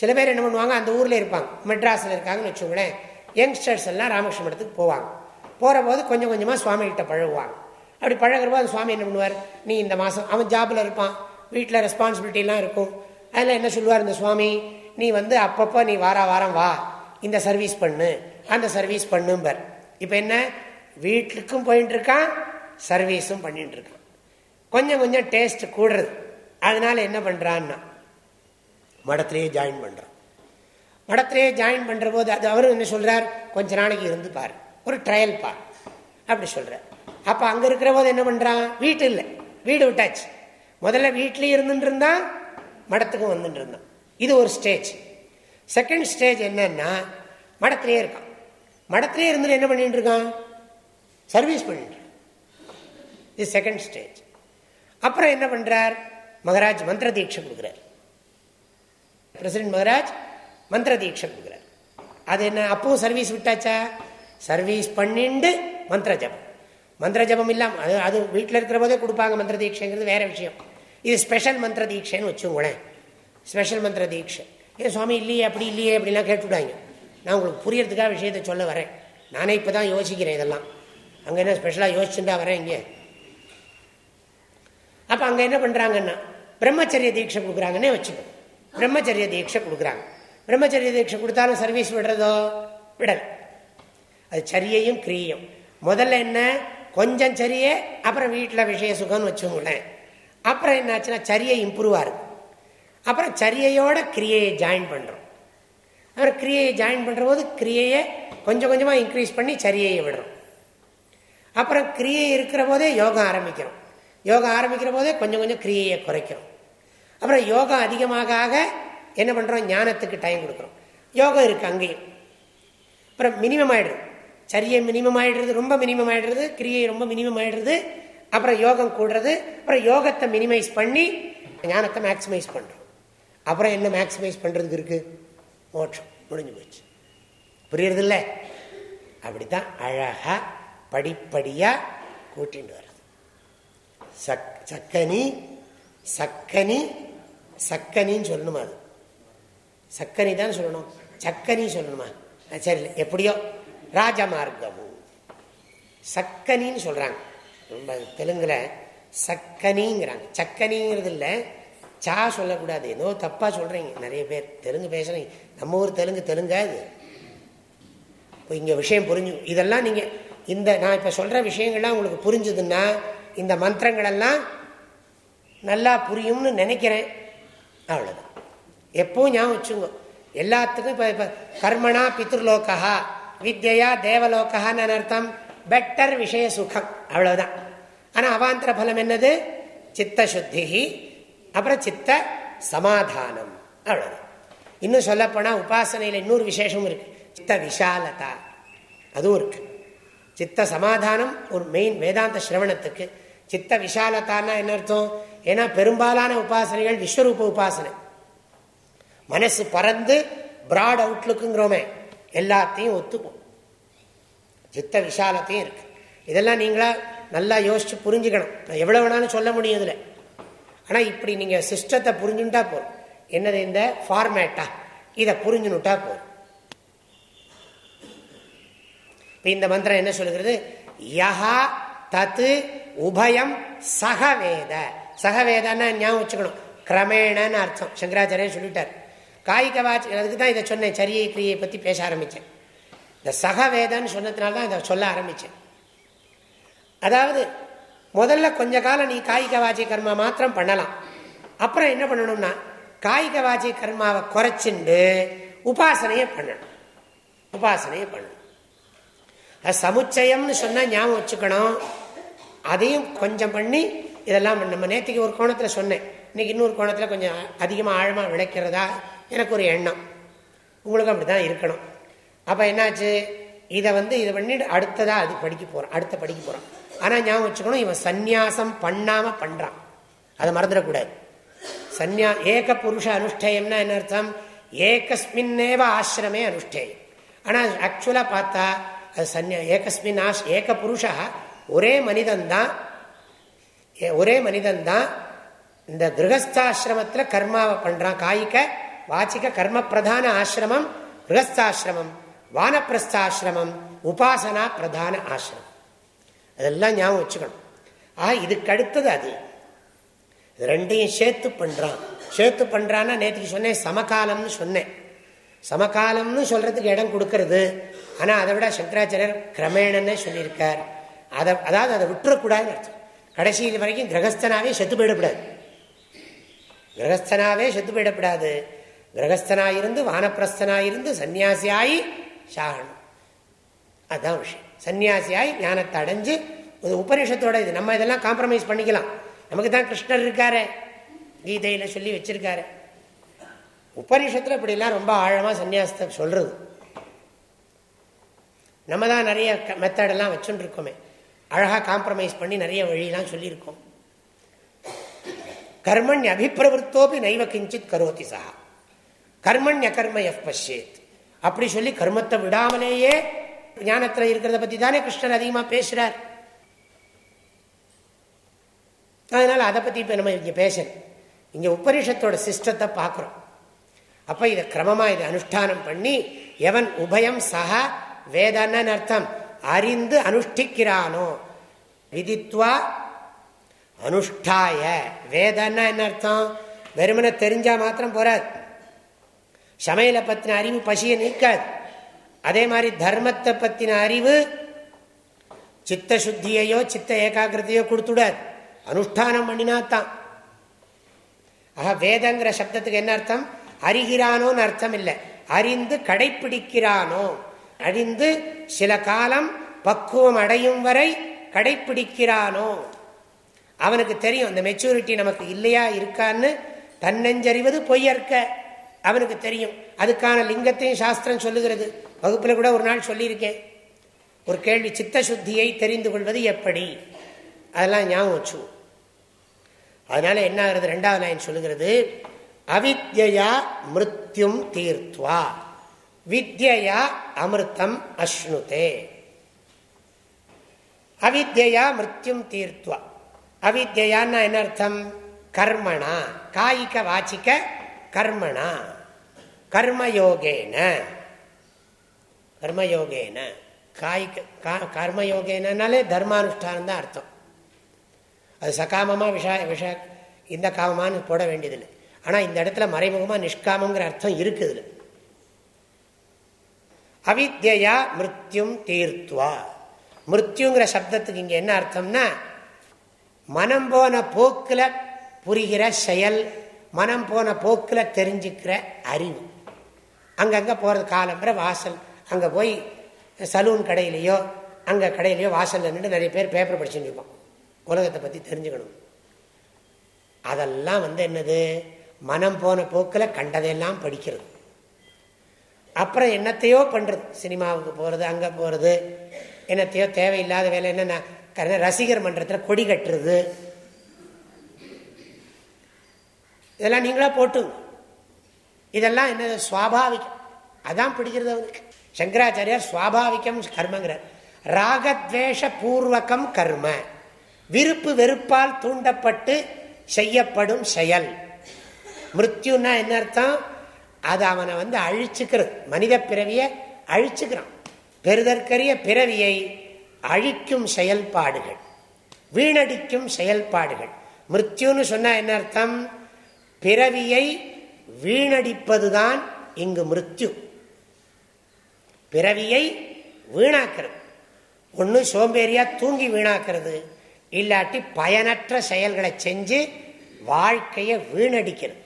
சில பேர் என்ன பண்ணுவாங்க? அந்த ஊரில் இருப்பாங்க. மெட்ராஸில் இருக்காங்கன்னு வச்சுக்கோங்களேன். யங்ஸ்டர்ஸ் எல்லாம் ராமகிருஷ்ண மடத்துக்கு போவாங்க. போகிற போது கொஞ்சம் கொஞ்சமாக சுவாமிகிட்ட பழகுவாங்க அப்படி பழகிறப்போ அந்த சுவாமி என்ன பண்ணுவார்? நீ இந்த மாதம் அவன் ஜாபில் இருப்பான். வீட்டில் ரெஸ்பான்சிபிலிட்டிலாம் இருக்கும். அதில் என்ன சொல்லுவார் இந்த சுவாமி? நீ வந்து அப்பப்போ நீ வார வாரம் வா. இந்த சர்வீஸ் பண்ணு. அந்த சர்வீஸ் பண்ணும்பர். இப்போ என்ன? வீட்டுக்கும் போயிட்டு இருக்கான் சர்வீஸும் பண்ணிட்டு இருக்கான் கொஞ்சம் கொஞ்சம் டேஸ்ட் கூடுறது. அதனால என்ன பண்ணுறான்னா மடத்திலேயே ஜாயின் பண்ணுறான் மடத்திலேயே ஜாயின் பண்ணுற போது அது அவரும் என்ன சொல்கிறார் கொஞ்ச நாளைக்கு இருந்து பாரு ஒரு ட்ரையல் பார்க் அப்படி சொல்கிறேன் அப்போ அங்கே இருக்கிற போது என்ன பண்ணுறான் வீட்டு இல்லை. வீடு விட்டாச்சு. முதல்ல வீட்லேயும் இருந்துட்டு இருந்தான் மடத்துக்கும் வந்துட்டு இருந்தான். இது ஒரு ஸ்டேஜ் செகண்ட் ஸ்டேஜ் என்னன்னா மடத்திலே இருக்கான். மடத்திலே இருந்து என்ன பண்ணிட்டு இருக்கான்? சர்வீஸ் பண்ணிட்டு இது செகண்ட் ஸ்டேஜ் அப்புறம் என்ன பண்றார்? மகராஜ் மந்திர தீட்சை கொடுக்குறார். பிரசிடென்ட் மகராஜ் மந்திர தீட்சை கொடுக்குறார். அது என்ன? அப்பவும் சர்வீஸ் விட்டாச்சா? சர்வீஸ் பண்ணிண்டு மந்திர ஜபம் மந்திர ஜபம் இல்லாமல் அது அது வீட்டில் இருக்கிற போதே கொடுப்பாங்க மந்திர தீட்சைங்கிறது வேற விஷயம். இது ஸ்பெஷல் மந்திர தீட்சைன்னு வச்சுங்களேன் ஸ்பெஷல் மந்திர தீட்சை. ஏன் சுவாமி இல்லையே அப்படி இல்லையே அப்படிலாம் கேட்டுவிடாங்க நான் உங்களுக்கு புரியறதுக்காக விஷயத்தை சொல்ல வரேன். நானே இப்போ தான் யோசிக்கிறேன் இதெல்லாம். அங்கே என்ன ஸ்பெஷலாக யோசிச்சுட்டா வரேன் இங்கே. அப்போ அங்கே என்ன பண்ணுறாங்கன்னா பிரம்மச்சரிய தீட்சை கொடுக்குறாங்கன்னே வச்சுக்கோ பிரம்மச்சரிய தீட்சை கொடுக்குறாங்க. பிரம்மச்சரிய தீட்சை கொடுத்தாலும் சர்வீஸ் விடுறதோ? விடல். அது சரியையும் கிரியும் முதல்ல என்ன? கொஞ்சம் சரியே அப்புறம் வீட்டில் விஷய சுகம்னு வச்சுங்களேன் அப்புறம் என்னாச்சுன்னா சரியை இம்ப்ரூவ் இருக்கும். அப்புறம் சரியையோட கிரியையை ஜாயின் பண்ணுறோம் அப்புறம் கிரியையை ஜாயின் பண்ணுற போது கிரியையை கொஞ்சம் கொஞ்சமாக இன்க்ரீஸ் பண்ணி சரியையை விடுறோம். அப்புறம் கிரியை இருக்கிற போதே யோகம் ஆரம்பிக்கிறோம். யோகம் ஆரம்பிக்கிற போதே கொஞ்சம் கொஞ்சம் கிரியையை குறைக்கிறோம். அப்புறம் யோகம் அதிகமாக ஆக என்ன பண்ணுறோம் ஞானத்துக்கு டைம் கொடுக்குறோம். யோகம் இருக்குது அங்கேயும். அப்புறம் மினிமம் ஆகிடும் சரியை மினிமம் ஆகிடுறது ரொம்ப மினிமம் ஆகிடுறது கிரியை ரொம்ப மினிமம் ஆகிடுறது அப்புறம் யோகம் கூடுறது அப்புறம் யோகத்தை மினிமைஸ் பண்ணி ஞானத்தை மேக்சிமைஸ் பண்ணுறோம் அப்புறம் என்ன மேக்சிமைஸ் பண்ணுறதுக்கு இருக்கு? மோட்சம். முடிஞ்சு போச்சு. புரியுறது இல்லை அப்படித்தான் அழகா படிப்படியாக கூட்டிட்டு வர்றது. சக் சக்கனி சக்கனி சக்கனின்னு சொல்லணுமா அது? சக்கனி தான் சொல்லணும். சக்கனி சொல்லணுமா? சரி எப்படியோ ராஜமார்க்கமும். சக்கனின்னு சொல்றாங்க. ரொம்ப தெலுங்குல சக்கனிங்கிறாங்க. சக்கனிங்கிறது இல்லை சா சொல்லக்கூடாது. ஏதோ தப்பா சொல்றீங்க. நிறைய பேர் தெலுங்கு பேசுறீங்க. நம்ம ஊர் தெலுங்கு தெலுங்காது இப்போ இங்கே விஷயம் புரிஞ்சு இதெல்லாம் நீங்கள் இந்த நான் இப்போ சொல்கிற விஷயங்கள்லாம் உங்களுக்கு புரிஞ்சுதுன்னா இந்த மந்திரங்களெல்லாம் நல்லா புரியும்னு நினைக்கிறேன். அவ்வளோதான் எப்பவும் ஞாபகம் வச்சுங்க எல்லாத்துக்கும் இப்போ இப்போ கர்மனா பித்ருலோகா வித்யா தேவலோகான்னு அர்த்தம் பெட்டர் விஷய சுகம். அவ்வளவுதான். ஆனா அவாந்தர பலம் என்னது? சித்த சுத்தி. அப்புறம் சித்த சமாதானம். அவ்வளவுதான். இன்னும் சொல்ல போனா உபாசனையில் இன்னொரு விசேஷமும் இருக்கு. சித்த விஷாலதா. அதுவும் இருக்கு. சித்த சமாதானம் ஒரு மெயின் வேதாந்த சிரவணத்துக்கு. சித்த விஷாலத்தான்னா என்ன அர்த்தம்? ஏன்னா பெரும்பாலான உபாசனைகள் விஸ்வரூப உபாசனை. மனசு பறந்து பிராட் அவுட்லுக்குங்கிறோமே எல்லாத்தையும் ஒத்துக்கும். சித்த விஷாலத்தையும் இருக்கு. இதெல்லாம் நீங்களா நல்லா யோசிச்சு புரிஞ்சுக்கணும். நான் எவ்வளவு வேணாலும் சொல்ல முடியும் இதில். ஆனால் இப்படி நீங்கள் சிஸ்டத்தை புரிஞ்சுட்டா போதும். என்னது இந்த ஃபார்மேட்டா இதை புரிஞ்சுனுட்டா போதும். இப்போ இந்த மந்திரம் என்ன சொல்லுகிறது? யஹா தத்து உபயம் சகவேத. சகவேதான்னு ஞாபகம் வச்சுக்கணும். கிரமேணன்னு அர்த்தம். சங்கராச்சாரியன் சொல்லிட்டார். காய்க வாட்சி அதுக்கு தான் இதை சொன்னேன் சரியை கிரியை பற்றி பேச ஆரம்பித்தேன் இந்த சகவேதன்னு சொன்னதுனால தான் இதை சொல்ல ஆரம்பித்தேன் அதாவது முதல்ல கொஞ்ச காலம் நீ காய்க வாச்சி கர்மா மாத்திரம் பண்ணலாம். அப்புறம் என்ன பண்ணணும்னா காய்க வாச்சி கர்மாவை குறைச்சிண்டு உபாசனையை பண்ணணும். உபாசனையை பண்ணணும். சமுச்சயம்னு சொன்னால் ஞாபகம் வச்சுக்கணும். அதையும் கொஞ்சம் பண்ணி இதெல்லாம் நம்ம நேற்றுக்கு ஒரு கோணத்தில் சொன்னேன். இன்னைக்கு இன்னொரு கோணத்தில் கொஞ்சம் அதிகமாக ஆழமாக விளைக்கிறதா எனக்கு ஒரு எண்ணம். உங்களுக்கும் அப்படி தான் இருக்கணும். அப்போ என்னாச்சு? இதை வந்து இதை பண்ணிட்டு அடுத்ததாக அது படிக்க போகிறான் அடுத்த படிக்க போகிறான் ஆனால் ஞாபகம் வச்சுக்கணும் இவன் சந்நியாசம் பண்ணாமல் பண்ணுறான் அதை மறந்துடக்கூடாது. சந்யா ஏக புருஷ அனுஷ்டயம்னா என்ன அர்த்தம்? ஏகஸ்மின்னேவ ஆசிரமே அனுஷ்டேயம். ஆனால் ஆக்சுவலாக பார்த்தா அது சன்யா ஏகஸ்மின் ஆஷ் ஏக புருஷா ஒரே மனிதன்தான் ஒரே மனிதன்தான் இந்த கிரகஸ்தாசிரமத்தில் கர்மாவை பண்ணுறான் காய்க வாச்சிக கர்ம பிரதான ஆசிரமம் கிரகஸ்தாசிரமம் வானப்பிரஸ்தாசிரமம் உபாசனா பிரதான ஆசிரமம். அதெல்லாம் ஞாபகம் வச்சுக்கணும். ஆ இதுக்கு அடுத்தது அது. ரெண்டையும் சேர்த்து பண்றான். சேர்த்து பண்றான்னா நேற்றுக்கு சொன்னேன் சமகாலம்னு சொன்னேன். சமகாலம்னு சொல்றதுக்கு இடம் கொடுக்கறது. ஆனா அதை விட சங்கராச்சாரியர் கிரமேணன்னு சொல்லியிருக்கார். அதை அதாவது அதை விட்டுறக்கூடாதுன்னு அர்த்தம். கடைசியில் வரைக்கும் கிரகஸ்தனாவே செத்து போயிடக்கூடாது கிரகஸ்தனாவே செத்து போயிடக்கூடாது கிரகஸ்தனாயிருந்து வானப்பிரஸ்தனாயிருந்து சன்னியாசியாயி சாகணும். அதுதான் விஷயம். சன்னியாசியாய் ஞானத்தை அடைஞ்சு உபநிஷத்தோட இது நம்ம இதெல்லாம் காம்ப்ரமைஸ் பண்ணிக்கலாம். நமக்கு தான் கிருஷ்ணர் இருக்காரு. கீதையில சொல்லி வச்சிருக்காரு. உபநிஷத்துல இப்படிலாம் ரொம்ப ஆழமா சன்னியாசத்தை சொல்றது. நம்ம தான் நிறைய மெத்தடெல்லாம் வச்சுட்டு இருக்கோமே அழகா காம்ப்ரமைஸ் பண்ணி நிறைய வழியெல்லாம் சொல்லியிருக்கோம். கர்மண் அபிப்பிரவருத்தோப்பி நைவ கிஞ்சித் கரோதி சகா. கர்மண்ய கர்ம எஃப் அப்படி சொல்லி கர்மத்தை விடாமலேயே ஞானத்தில் இருக்கிறத பத்தி தானே கிருஷ்ணர் அதிகமா பேசுறார். அதனால அதை பத்தி இப்ப நம்ம இங்க பேசணும் இங்க உபனிஷத்தோட சிஸ்டத்தை பார்க்கிறோம் அப்ப இதை கிரமமா இதை அனுஷ்டானம் பண்ணி எவன் உபயம் சக வேதன்னு அர்த்தம். அறிந்து அனுஷ்டிக்கிறானோ. விதித்வா அனுஷ்டாய. வேதன்னா என்ன அர்த்தம்? வெறுமனை தெரிஞ்சா மாத்திரம் போறாது. சமையலை பற்றின அறிவு பசியை நீக்காது. அதே மாதிரி தர்மத்தை பற்றின அறிவு சித்த சுத்தியையோ சித்த ஏகாகிரதையோ கொடுத்துடாது. அனுஷ்டானம் பண்ணினா தான் ஆக வேதங்கிற சப்தத்துக்கு என்ன அர்த்தம்? அறிகிறானோன்னு அர்த்தம் இல்லை அறிந்து கடைப்பிடிக்கிறானோ. அறிந்து சில காலம் பக்குவம் அடையும் வரை கடைப்பிடிக்கிறானோ. அவனுக்கு தெரியும் அந்த மெச்சூரிட்டி நமக்கு இல்லையா இருக்கான்னு. தன்னெஞ்சறிவது பொய்யற்க அவனுக்கு தெரியும். அதுக்கான லிங்கத்தையும் சாஸ்திரம் சொல்லுகிறது. வகுப்பில் கூட ஒரு நாள் சொல்லியிருக்கேன். ஒரு கேள்வி சித்த சுத்தியை தெரிந்து கொள்வது எப்படி? அதெல்லாம் ஞாபகம் வச்சு அதனால என்ன ஆகுறது? ரெண்டாவது லைன் சொல்லுகிறது அவித்யா மிருத்யும் தீர்த்வா. வித்யா அமிர்தம் அஷ்ணுதே. அவித்யா மிருத்யும் தீர்த்வா. அவித்யான்னா என்ன அர்த்தம்? கர்மணா காய்க வாச்சிக்க கர்மணா கர்மயோகேன. கர்மயோகேன. காய்க கர்மயோகேனாலே தர்மானுஷ்டானம் தான் அர்த்தம். அது சகாமமாக விஷா விஷ இந்த காமமானு போட வேண்டியதில்லை. ஆனால் இந்த இடத்துல மறைமுகமாக நிஷ்காமங்கிற அர்த்தம் இருக்குதுல அவித்யா மிருத்யும் தீர்த்துவா மிருத்யுங்கிற சப்தத்துக்கு இங்கே என்ன அர்த்தம்னா மனம் போன போக்கில் புரிகிற செயல் மனம் போன போக்கில் தெரிஞ்சுக்கிற அறிவு. அங்கங்கே போகிறது காலம்புற வாசல். அங்கே போய் சலூன் கடையிலையோ அங்கே கடையிலையோ வாசலில் நின்று நிறைய பேர் பேப்பர் படிச்சுட்டு இருப்போம். உலகத்தை பற்றி தெரிஞ்சுக்கணும். அதெல்லாம் வந்து என்னது? மனம் போன போக்கில் கண்டதையெல்லாம் படிக்கிறது. அப்புறம் என்னத்தையோ பண்ணுறது சினிமாவுக்கு போகிறது அங்கே போகிறது என்னத்தையோ தேவையில்லாத வேலை என்னென்ன ரசிகர் மன்றத்தில் கொடி கட்டுறது. இதெல்லாம் நீங்களா போட்டு இதெல்லாம் என்னது? சுவாபாவிகம். அதான் பிடிக்கிறது அவனுக்கு. சங்கராச்சாரியார் சுவாபாவிகம் கர்மங்கிறார். ராகத்வேஷ பூர்வகம் கர்ம. விருப்பு வெறுப்பால் தூண்டப்பட்டு செய்யப்படும் செயல். மிருத்யுன்னா என்ன அர்த்தம்? அது அவனை வந்து அழிச்சுக்கிறது. மனித பிறவியை அழிச்சுக்கிறான். பெருதற்கரிய பிறவியை அழிக்கும் செயல்பாடுகள். வீணடிக்கும் செயல்பாடுகள். மிருத்யுன்னு சொன்னா என்ன அர்த்தம்? பிறவியை வீணடிப்பதுதான் இங்கு மிருத்யு. பிறவியை வீணாக்கிறது. ஒன்று சோம்பேறியா தூங்கி வீணாக்கிறது. இல்லாட்டி பயனற்ற செயல்களை செஞ்சு வாழ்க்கையை வீணடிக்கிறது.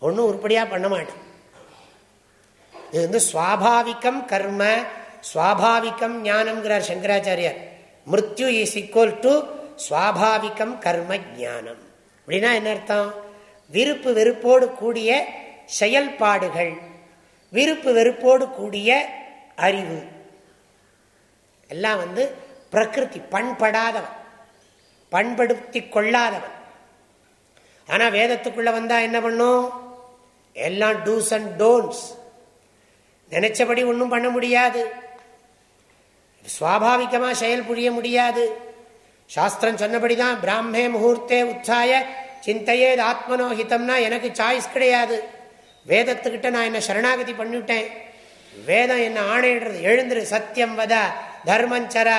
ஒன்றும் உருப்படியாக பண்ண மாட்டேன் இது வந்து சுவாபாவிகம் கர்ம சுவாபாவிகம் ஞானம்ங்கிறார் சங்கராச்சாரியார். மிருத்யு இஸ் ஈக்குவல் டு சுவாபாவிகம் கர்ம ஜானம் அப்படின்னா என்ன அர்த்தம்? விருப்பு வெறுப்போடு கூடிய செயல்பாடுகள் விருப்பு வெறுப்போடு கூடிய அறிவு. எல்லாம் வந்து பிரகிருதி பண்படாதவன் பண்படுத்தி கொள்ளாதவன். ஆனா வேதத்துக்குள்ள வந்தா என்ன பண்ணும்? எல்லாம் டூஸ் அண்ட் டோன்ஸ் நினைச்சபடி ஒன்றும் பண்ண முடியாது. சுவாபாவிகமாக செயல் புரிய முடியாது. சாஸ்திரம் சொன்னபடிதான் பிராமே முகூர்த்தே உற்சாய சிந்தையே ஆத்மனோஹிதம்னா எனக்கு சாய்ஸ் கிடையாது. வேதத்துக்கிட்ட நான் என்ன சரணாகதி பண்ணிவிட்டேன். வேதம் என்ன ஆணையிடுறது. எழுந்துரு சத்தியம் வத தர்மஞ்சர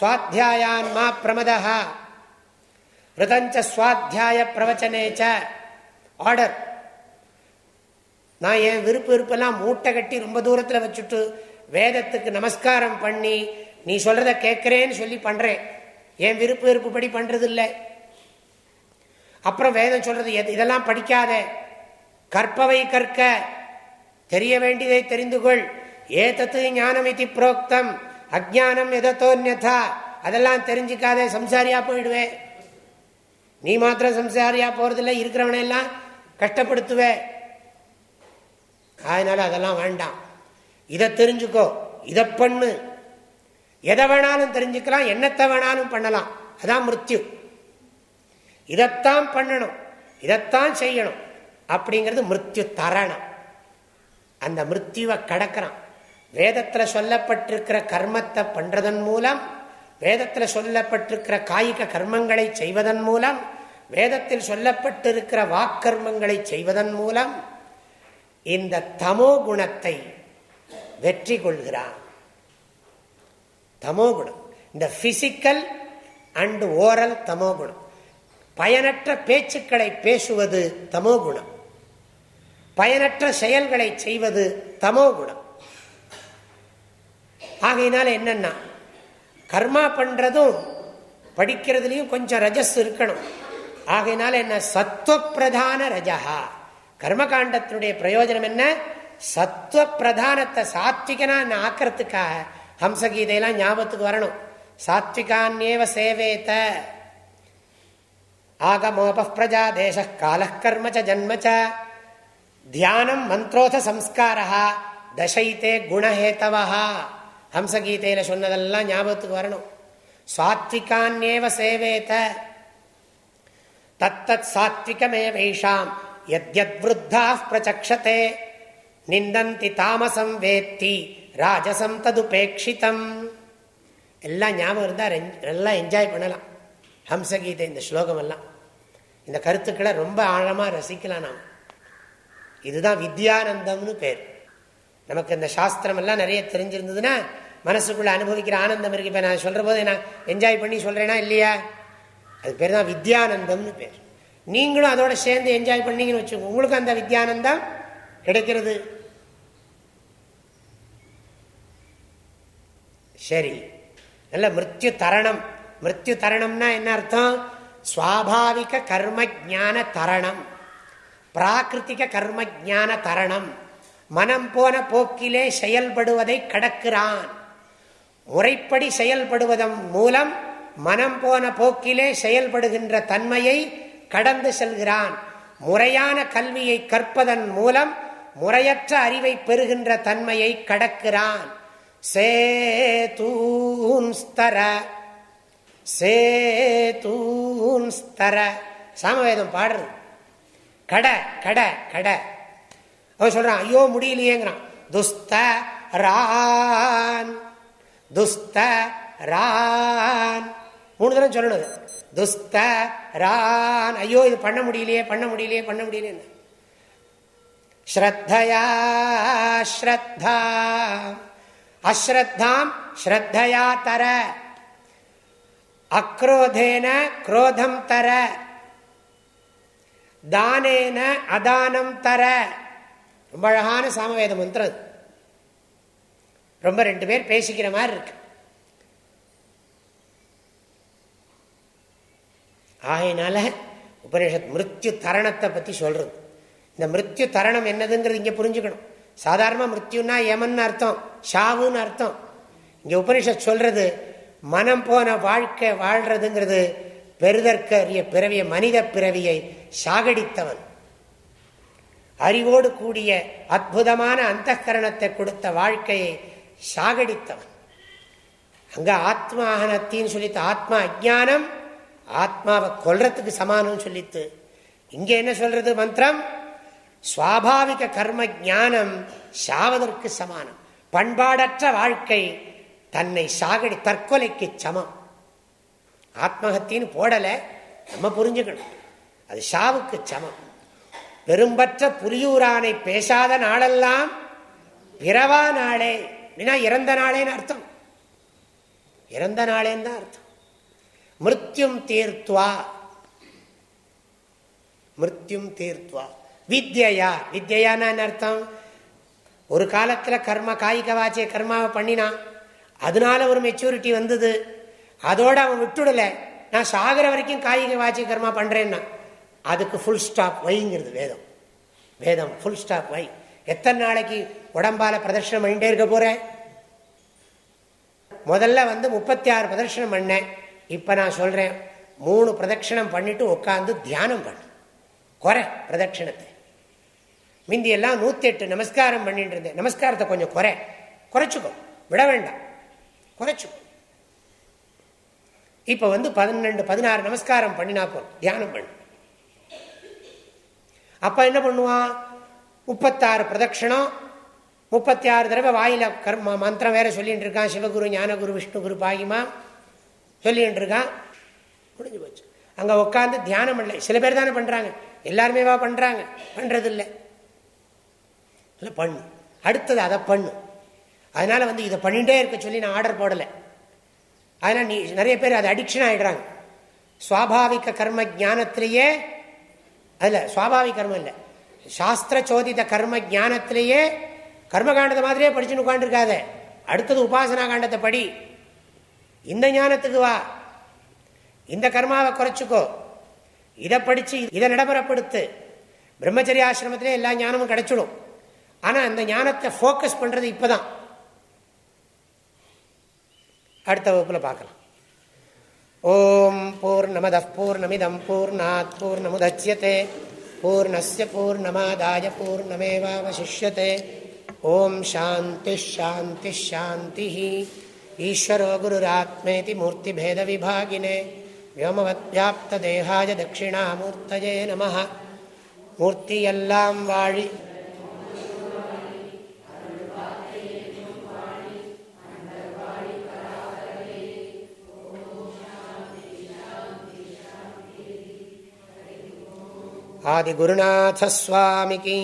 சுவாத்தியாயான் மா பிரமதா ரிதஞ்ச சுவாத்தியாய பிரவச்சனேச்ச ஆர்டர் நான் என் விருப்பு விருப்பெல்லாம் மூட்டை கட்டி ரொம்ப தூரத்தில் வச்சுட்டு வேதத்துக்கு நமஸ்காரம் பண்ணி நீ சொல்றத கேட்கிறேன்னு சொல்லி பண்றேன். என் விருப்பு விருப்புப்படி பண்றது இல்லை அப்புறம் வேதம் சொல்றது இதெல்லாம் படிக்காத. கற்பவை கற்க. தெரிய வேண்டியதை தெரிந்து கொள். ஏதத்து ஞானம் இது புரோக்தம் அஜானம் எதத்தோன்யதா அதெல்லாம் தெரிஞ்சுக்காதே சம்சாரியா போயிடுவேன் நீ மாத்திரம் சம்சாரியா போறதில்ல இருக்கிறவனையெல்லாம் கஷ்டப்படுத்துவே. அதனால அதெல்லாம் வேண்டாம். இதை தெரிஞ்சுக்கோ. இதை பண்ணு. எதை வேணாலும் தெரிஞ்சுக்கலாம் என்னத்தை வேணாலும் பண்ணலாம். அதான் மிருத்யு. இதைத்தான் பண்ணணும் இதைத்தான் செய்யணும் அப்படிங்கிறது மிருத்யு தரணம். அந்த மிருத்யுவை கடக்கிறான். வேதத்தில் சொல்லப்பட்டிருக்கிற கர்மத்தை பண்றதன் மூலம் வேதத்தில் சொல்லப்பட்டிருக்கிற காய்க கர்மங்களை செய்வதன் மூலம் வேதத்தில் சொல்லப்பட்டிருக்கிற வாக்கர்மங்களை செய்வதன் மூலம் இந்த தமோ குணத்தை வெற்றி கொள்கிறான். தமோ குணம். இந்த பிசிக்கல் அண்ட் ஓரல் தமோ குணம். பயனற்ற பேச்சுக்களை பேசுவது தமோ குணம். பயனற்ற செயல்களை செய்வது தமோ குணம். ஆகையினால என்னன்னா கர்மா பண்றதும் படிக்கிறதுலையும் கொஞ்சம் ரஜஸ் இருக்கணும். ஆகையினால என்ன? சத்துவ பிரதான ரஜகா கர்மகாண்டத்தினுடைய பிரயோஜனம் என்ன? சத்துவ பிரதானத்தை சாத்விகனா ஆக்கிறதுக்காக? ஹம்சகீதையெல்லாம் ஞாபகத்துக்கு வரணும். சாத்விகான்யேவ சேவேத்த ஆகமோப பிரஜா தேச கால கர்ம ஜன்ம தியானம் மந்த்ரோத சம்ஸ்காரா தசைத்தே குணஹேத்தவா ஹம்சகீதையில சொன்னதெல்லாம் ஞாபகத்துக்கு வரணும்। சாத்விகான்யேவ சேவேத தத்தத் சாத்விகமே சாத்விகமேவைஷாம் யத்யத்வருத்தா பிரச்சக்ஷதே நிந்தந்தி தாமசம் வேத்தி ராஜசம் ததுபேட்சிதம் எல்லாம் ஞாபகம் இருந்தால் நல்லா என்ஜாய் பண்ணலாம். ஹம்சகீதை இந்த ஸ்லோகம் எல்லாம் இந்த கருத்துக்களை ரொம்ப ஆழமாக ரசிக்கலாம் நாம். இதுதான் வித்யானந்தம்னு பேர். நமக்கு இந்த சாஸ்திரம் எல்லாம் நிறைய தெரிஞ்சிருந்ததுன்னா மனசுக்குள்ள அனுபவிக்கிற ஆனந்தம் இருக்கு. இப்போ நான் சொல்கிற போது நான் என்ஜாய் பண்ணி சொல்கிறேன்னா இல்லையா? அது பேர் தான் வித்யானந்தம்னு பேர். நீங்களும் அதோட சேர்ந்து என்ஜாய் பண்ணீங்கன்னு வச்சுக்கோங்க. உங்களுக்கு அந்த வித்யானந்தம் கிடைக்கிறது. சரி. நல்ல மிருத்யு தரணம். மிருத்யு தரணம்னா என்ன அர்த்தம்? சுவாபாவிக கர்ம ஜான தரணம் பிராகிருத்திக கர்ம ஜான தரணம் மனம் போன போக்கிலே செயல்படுவதை கடக்கிறான். முறைப்படி செயல்படுவதன் மூலம் மனம் போன போக்கிலே செயல்படுகின்ற தன்மையை கடந்து செல்கிறான். முறையான கல்வியை கற்பதன் மூலம் முறையற்ற அறிவை பெறுகின்ற தன்மையை கடக்கிறான். சேதூன்ஸ்தர சேதூன்ஸ்தர சாமவேதம் பாடுறது. கட கட கட. அவன் சொல்றான் ஐயோ முடியலையேங்கிறான். துஸ்த ரான். துஸ்த ரான். மூணு தரம் சொல்லணும் துஸ்த ரான். ஐயோ இது பண்ண முடியலையே பண்ண முடியலையே பண்ண முடியலையே. ஸ்ரத்தயா ஸ்ரத்தா. அஸ்ரத்தாம் ஸ்ரத்தயா தர. அக்ரோதேன குரோதம் தர. தானேன அதானம் தர. ரொம்ப அழகான சாமவேத மந்திரம் ரொம்ப ரெண்டு பேர் பேசிக்கிற மாதிரி இருக்கு. ஆகையினால உபனிஷத் மிருத்யு தரணத்தை பற்றி சொல்றது. இந்த மிருத்யு தரணம் என்னதுங்கிறது இங்கே புரிஞ்சுக்கணும். சாதாரணமாக மிருத்யுன்னா யமன் அர்த்தம் ஷாவுன்னு அர்த்தம். இங்கே உபனிஷத் சொல்றது மனம் போன வாழ்க்கை வாழ்றதுங்கிறது பெருதற்கரிய பிறவிய மனித பிறவியை சாகடித்தவன். அறிவோடு கூடிய அற்புதமான அந்த கரணத்தை கொடுத்த வாழ்க்கையை சாகடித்தவன். அங்க ஆத்மாகனத்தின்னு சொல்லித்து ஆத்மா அஜானம் ஆத்மாவை கொல்றதுக்கு சமானம் சொல்லித்து இங்க என்ன சொல்றது மந்திரம்? சுவாபாவிக கர்ம ஜானம் சாவதற்கு சமானம். பண்பாடற்ற வாழ்க்கை தன்னை சாகடி தற்கொலைக்கு சமம். ஆத்மஹத்தின்னு போடலை நம்ம புரிஞ்சுக்கணும். அது சாவுக்கு சமம். பெரும்பற்ற புலியூரானை பேசாத நாளெல்லாம் பிறவா நாளே. அப்படின்னா இறந்த நாளேன்னு அர்த்தம். இறந்த நாளேன்னு தான் அர்த்தம். மிருத்யும் தீர்த்துவா மிருத்யும் தீர்த்துவா வித்யா வித்யான்னு அர்த்தம்? ஒரு காலத்தில் கர்ம காய்க வாச்சிய கர்மாவை பண்ணினான். அதனால ஒரு மெச்சூரிட்டி வந்தது. அதோட அவன் விட்டுடலை. நான் சாகிற வரைக்கும் காய்க வாச்சிய கர்மா பண்றேன்னா அதுக்கு ஃபுல் ஸ்டாப் வைங்கிறது வேதம். வேதம் ஃபுல் ஸ்டாப் வை. எத்தனை நாளைக்கு உடம்பால பிரதர்ஷனம் பண்ணிட்டே இருக்க போறேன் முதல்ல வந்து முப்பத்தி ஆறு பிரதர்ஷனம் பண்ணேன் இப்ப நான் சொல்றேன் மூணு பிரதட்சணம் பண்ணிட்டு உட்காந்து தியானம் பண்ணு. குறை பிரதட்சிணத்தை. மிந்தியெல்லாம் நூத்தி எட்டு நமஸ்காரம் பண்ணிட்டு இருந்தேன். நமஸ்காரத்தை கொஞ்சம் குறை. குறைச்சிக்கோ. விட வேண்டாம். குறைச்சும் இப்ப வந்து பதினெண்டு பதினாறு நமஸ்காரம் பண்ணினா போதும். தியானம் பண்ணு. அப்ப என்ன பண்ணுவான் முப்பத்தாறு பிரதட்சணம் முப்பத்தி ஆறு தடவை வாயில கர்ம மந்திரம் வேற சொல்லிட்டு இருக்கான் சிவகுரு ஞானகுரு விஷ்ணுகுரு பாகிமா சொல்லிட்டு இருக்கான் முடிஞ்சு போச்சு. அங்க உட்காந்து தியானம் பண்ணல சில பேர் தானே பண்றாங்க. எல்லாருமே வா பண்றாங்க? பண்றது இல்லை இல்லை பண்ணு. அடுத்தது அதை பண்ணு. அதனால வந்து இதை பண்ணிட்டே இருக்க சொல்லி நான் ஆர்டர் போடலை. அதனால் நீ நிறைய பேர் அது அடிக்ஷன் ஆகிடுறாங்க சுவாபாவிக கர்ம ஜானத்திலேயே அதில் சுவாபாவிக கர்மம் இல்லை. சாஸ்திர சோதித கர்ம ஜானத்திலேயே கர்மகாண்டத்தை மாதிரியே படிச்சுன்னு உட்காந்துருக்காத அடுத்தது உபாசனா காண்டத்தை படி. இந்த ஞானத்துக்கு வா. இந்த கர்மாவை குறைச்சிக்கோ. இதை படித்து இதை நடைமுறைப்படுத்து. பிரம்மச்சரிய ஆசிரமத்திலே எல்லா ஞானமும் கிடைச்சிடும். ஆனால் அந்த ஞானத்தை ஃபோக்கஸ் பண்ணுறது இப்போ தான் அடுத்த வகுப்பில் பார்க்கலாம். ஓம் பூர்ணமத பூர்ணமிதம் பூர்ணாத் பூர்ணமுதட்சியதே பூர்ணஸ்ய பூர்ணமாதாய பூர்ணமேவாவசிஷ்யதே. ஓம் சாந்தி ஷாந்தி ஷாந்தி. ஈஸ்வரோ குருராத்மேதி மூர்த்திபேத விபாகினே. ವ್ಯೋಮವದ್ವ್ಯಾಪ್ತದೇಹಾಯ ದಕ್ಷಿಣಾಮೂರ್ತಯೇ ನಮಃ ಮೂರ್ತಿಯೆಲ್ಲಾಂ ವಾಳಿ आदिगुरुनाथस्वामिकी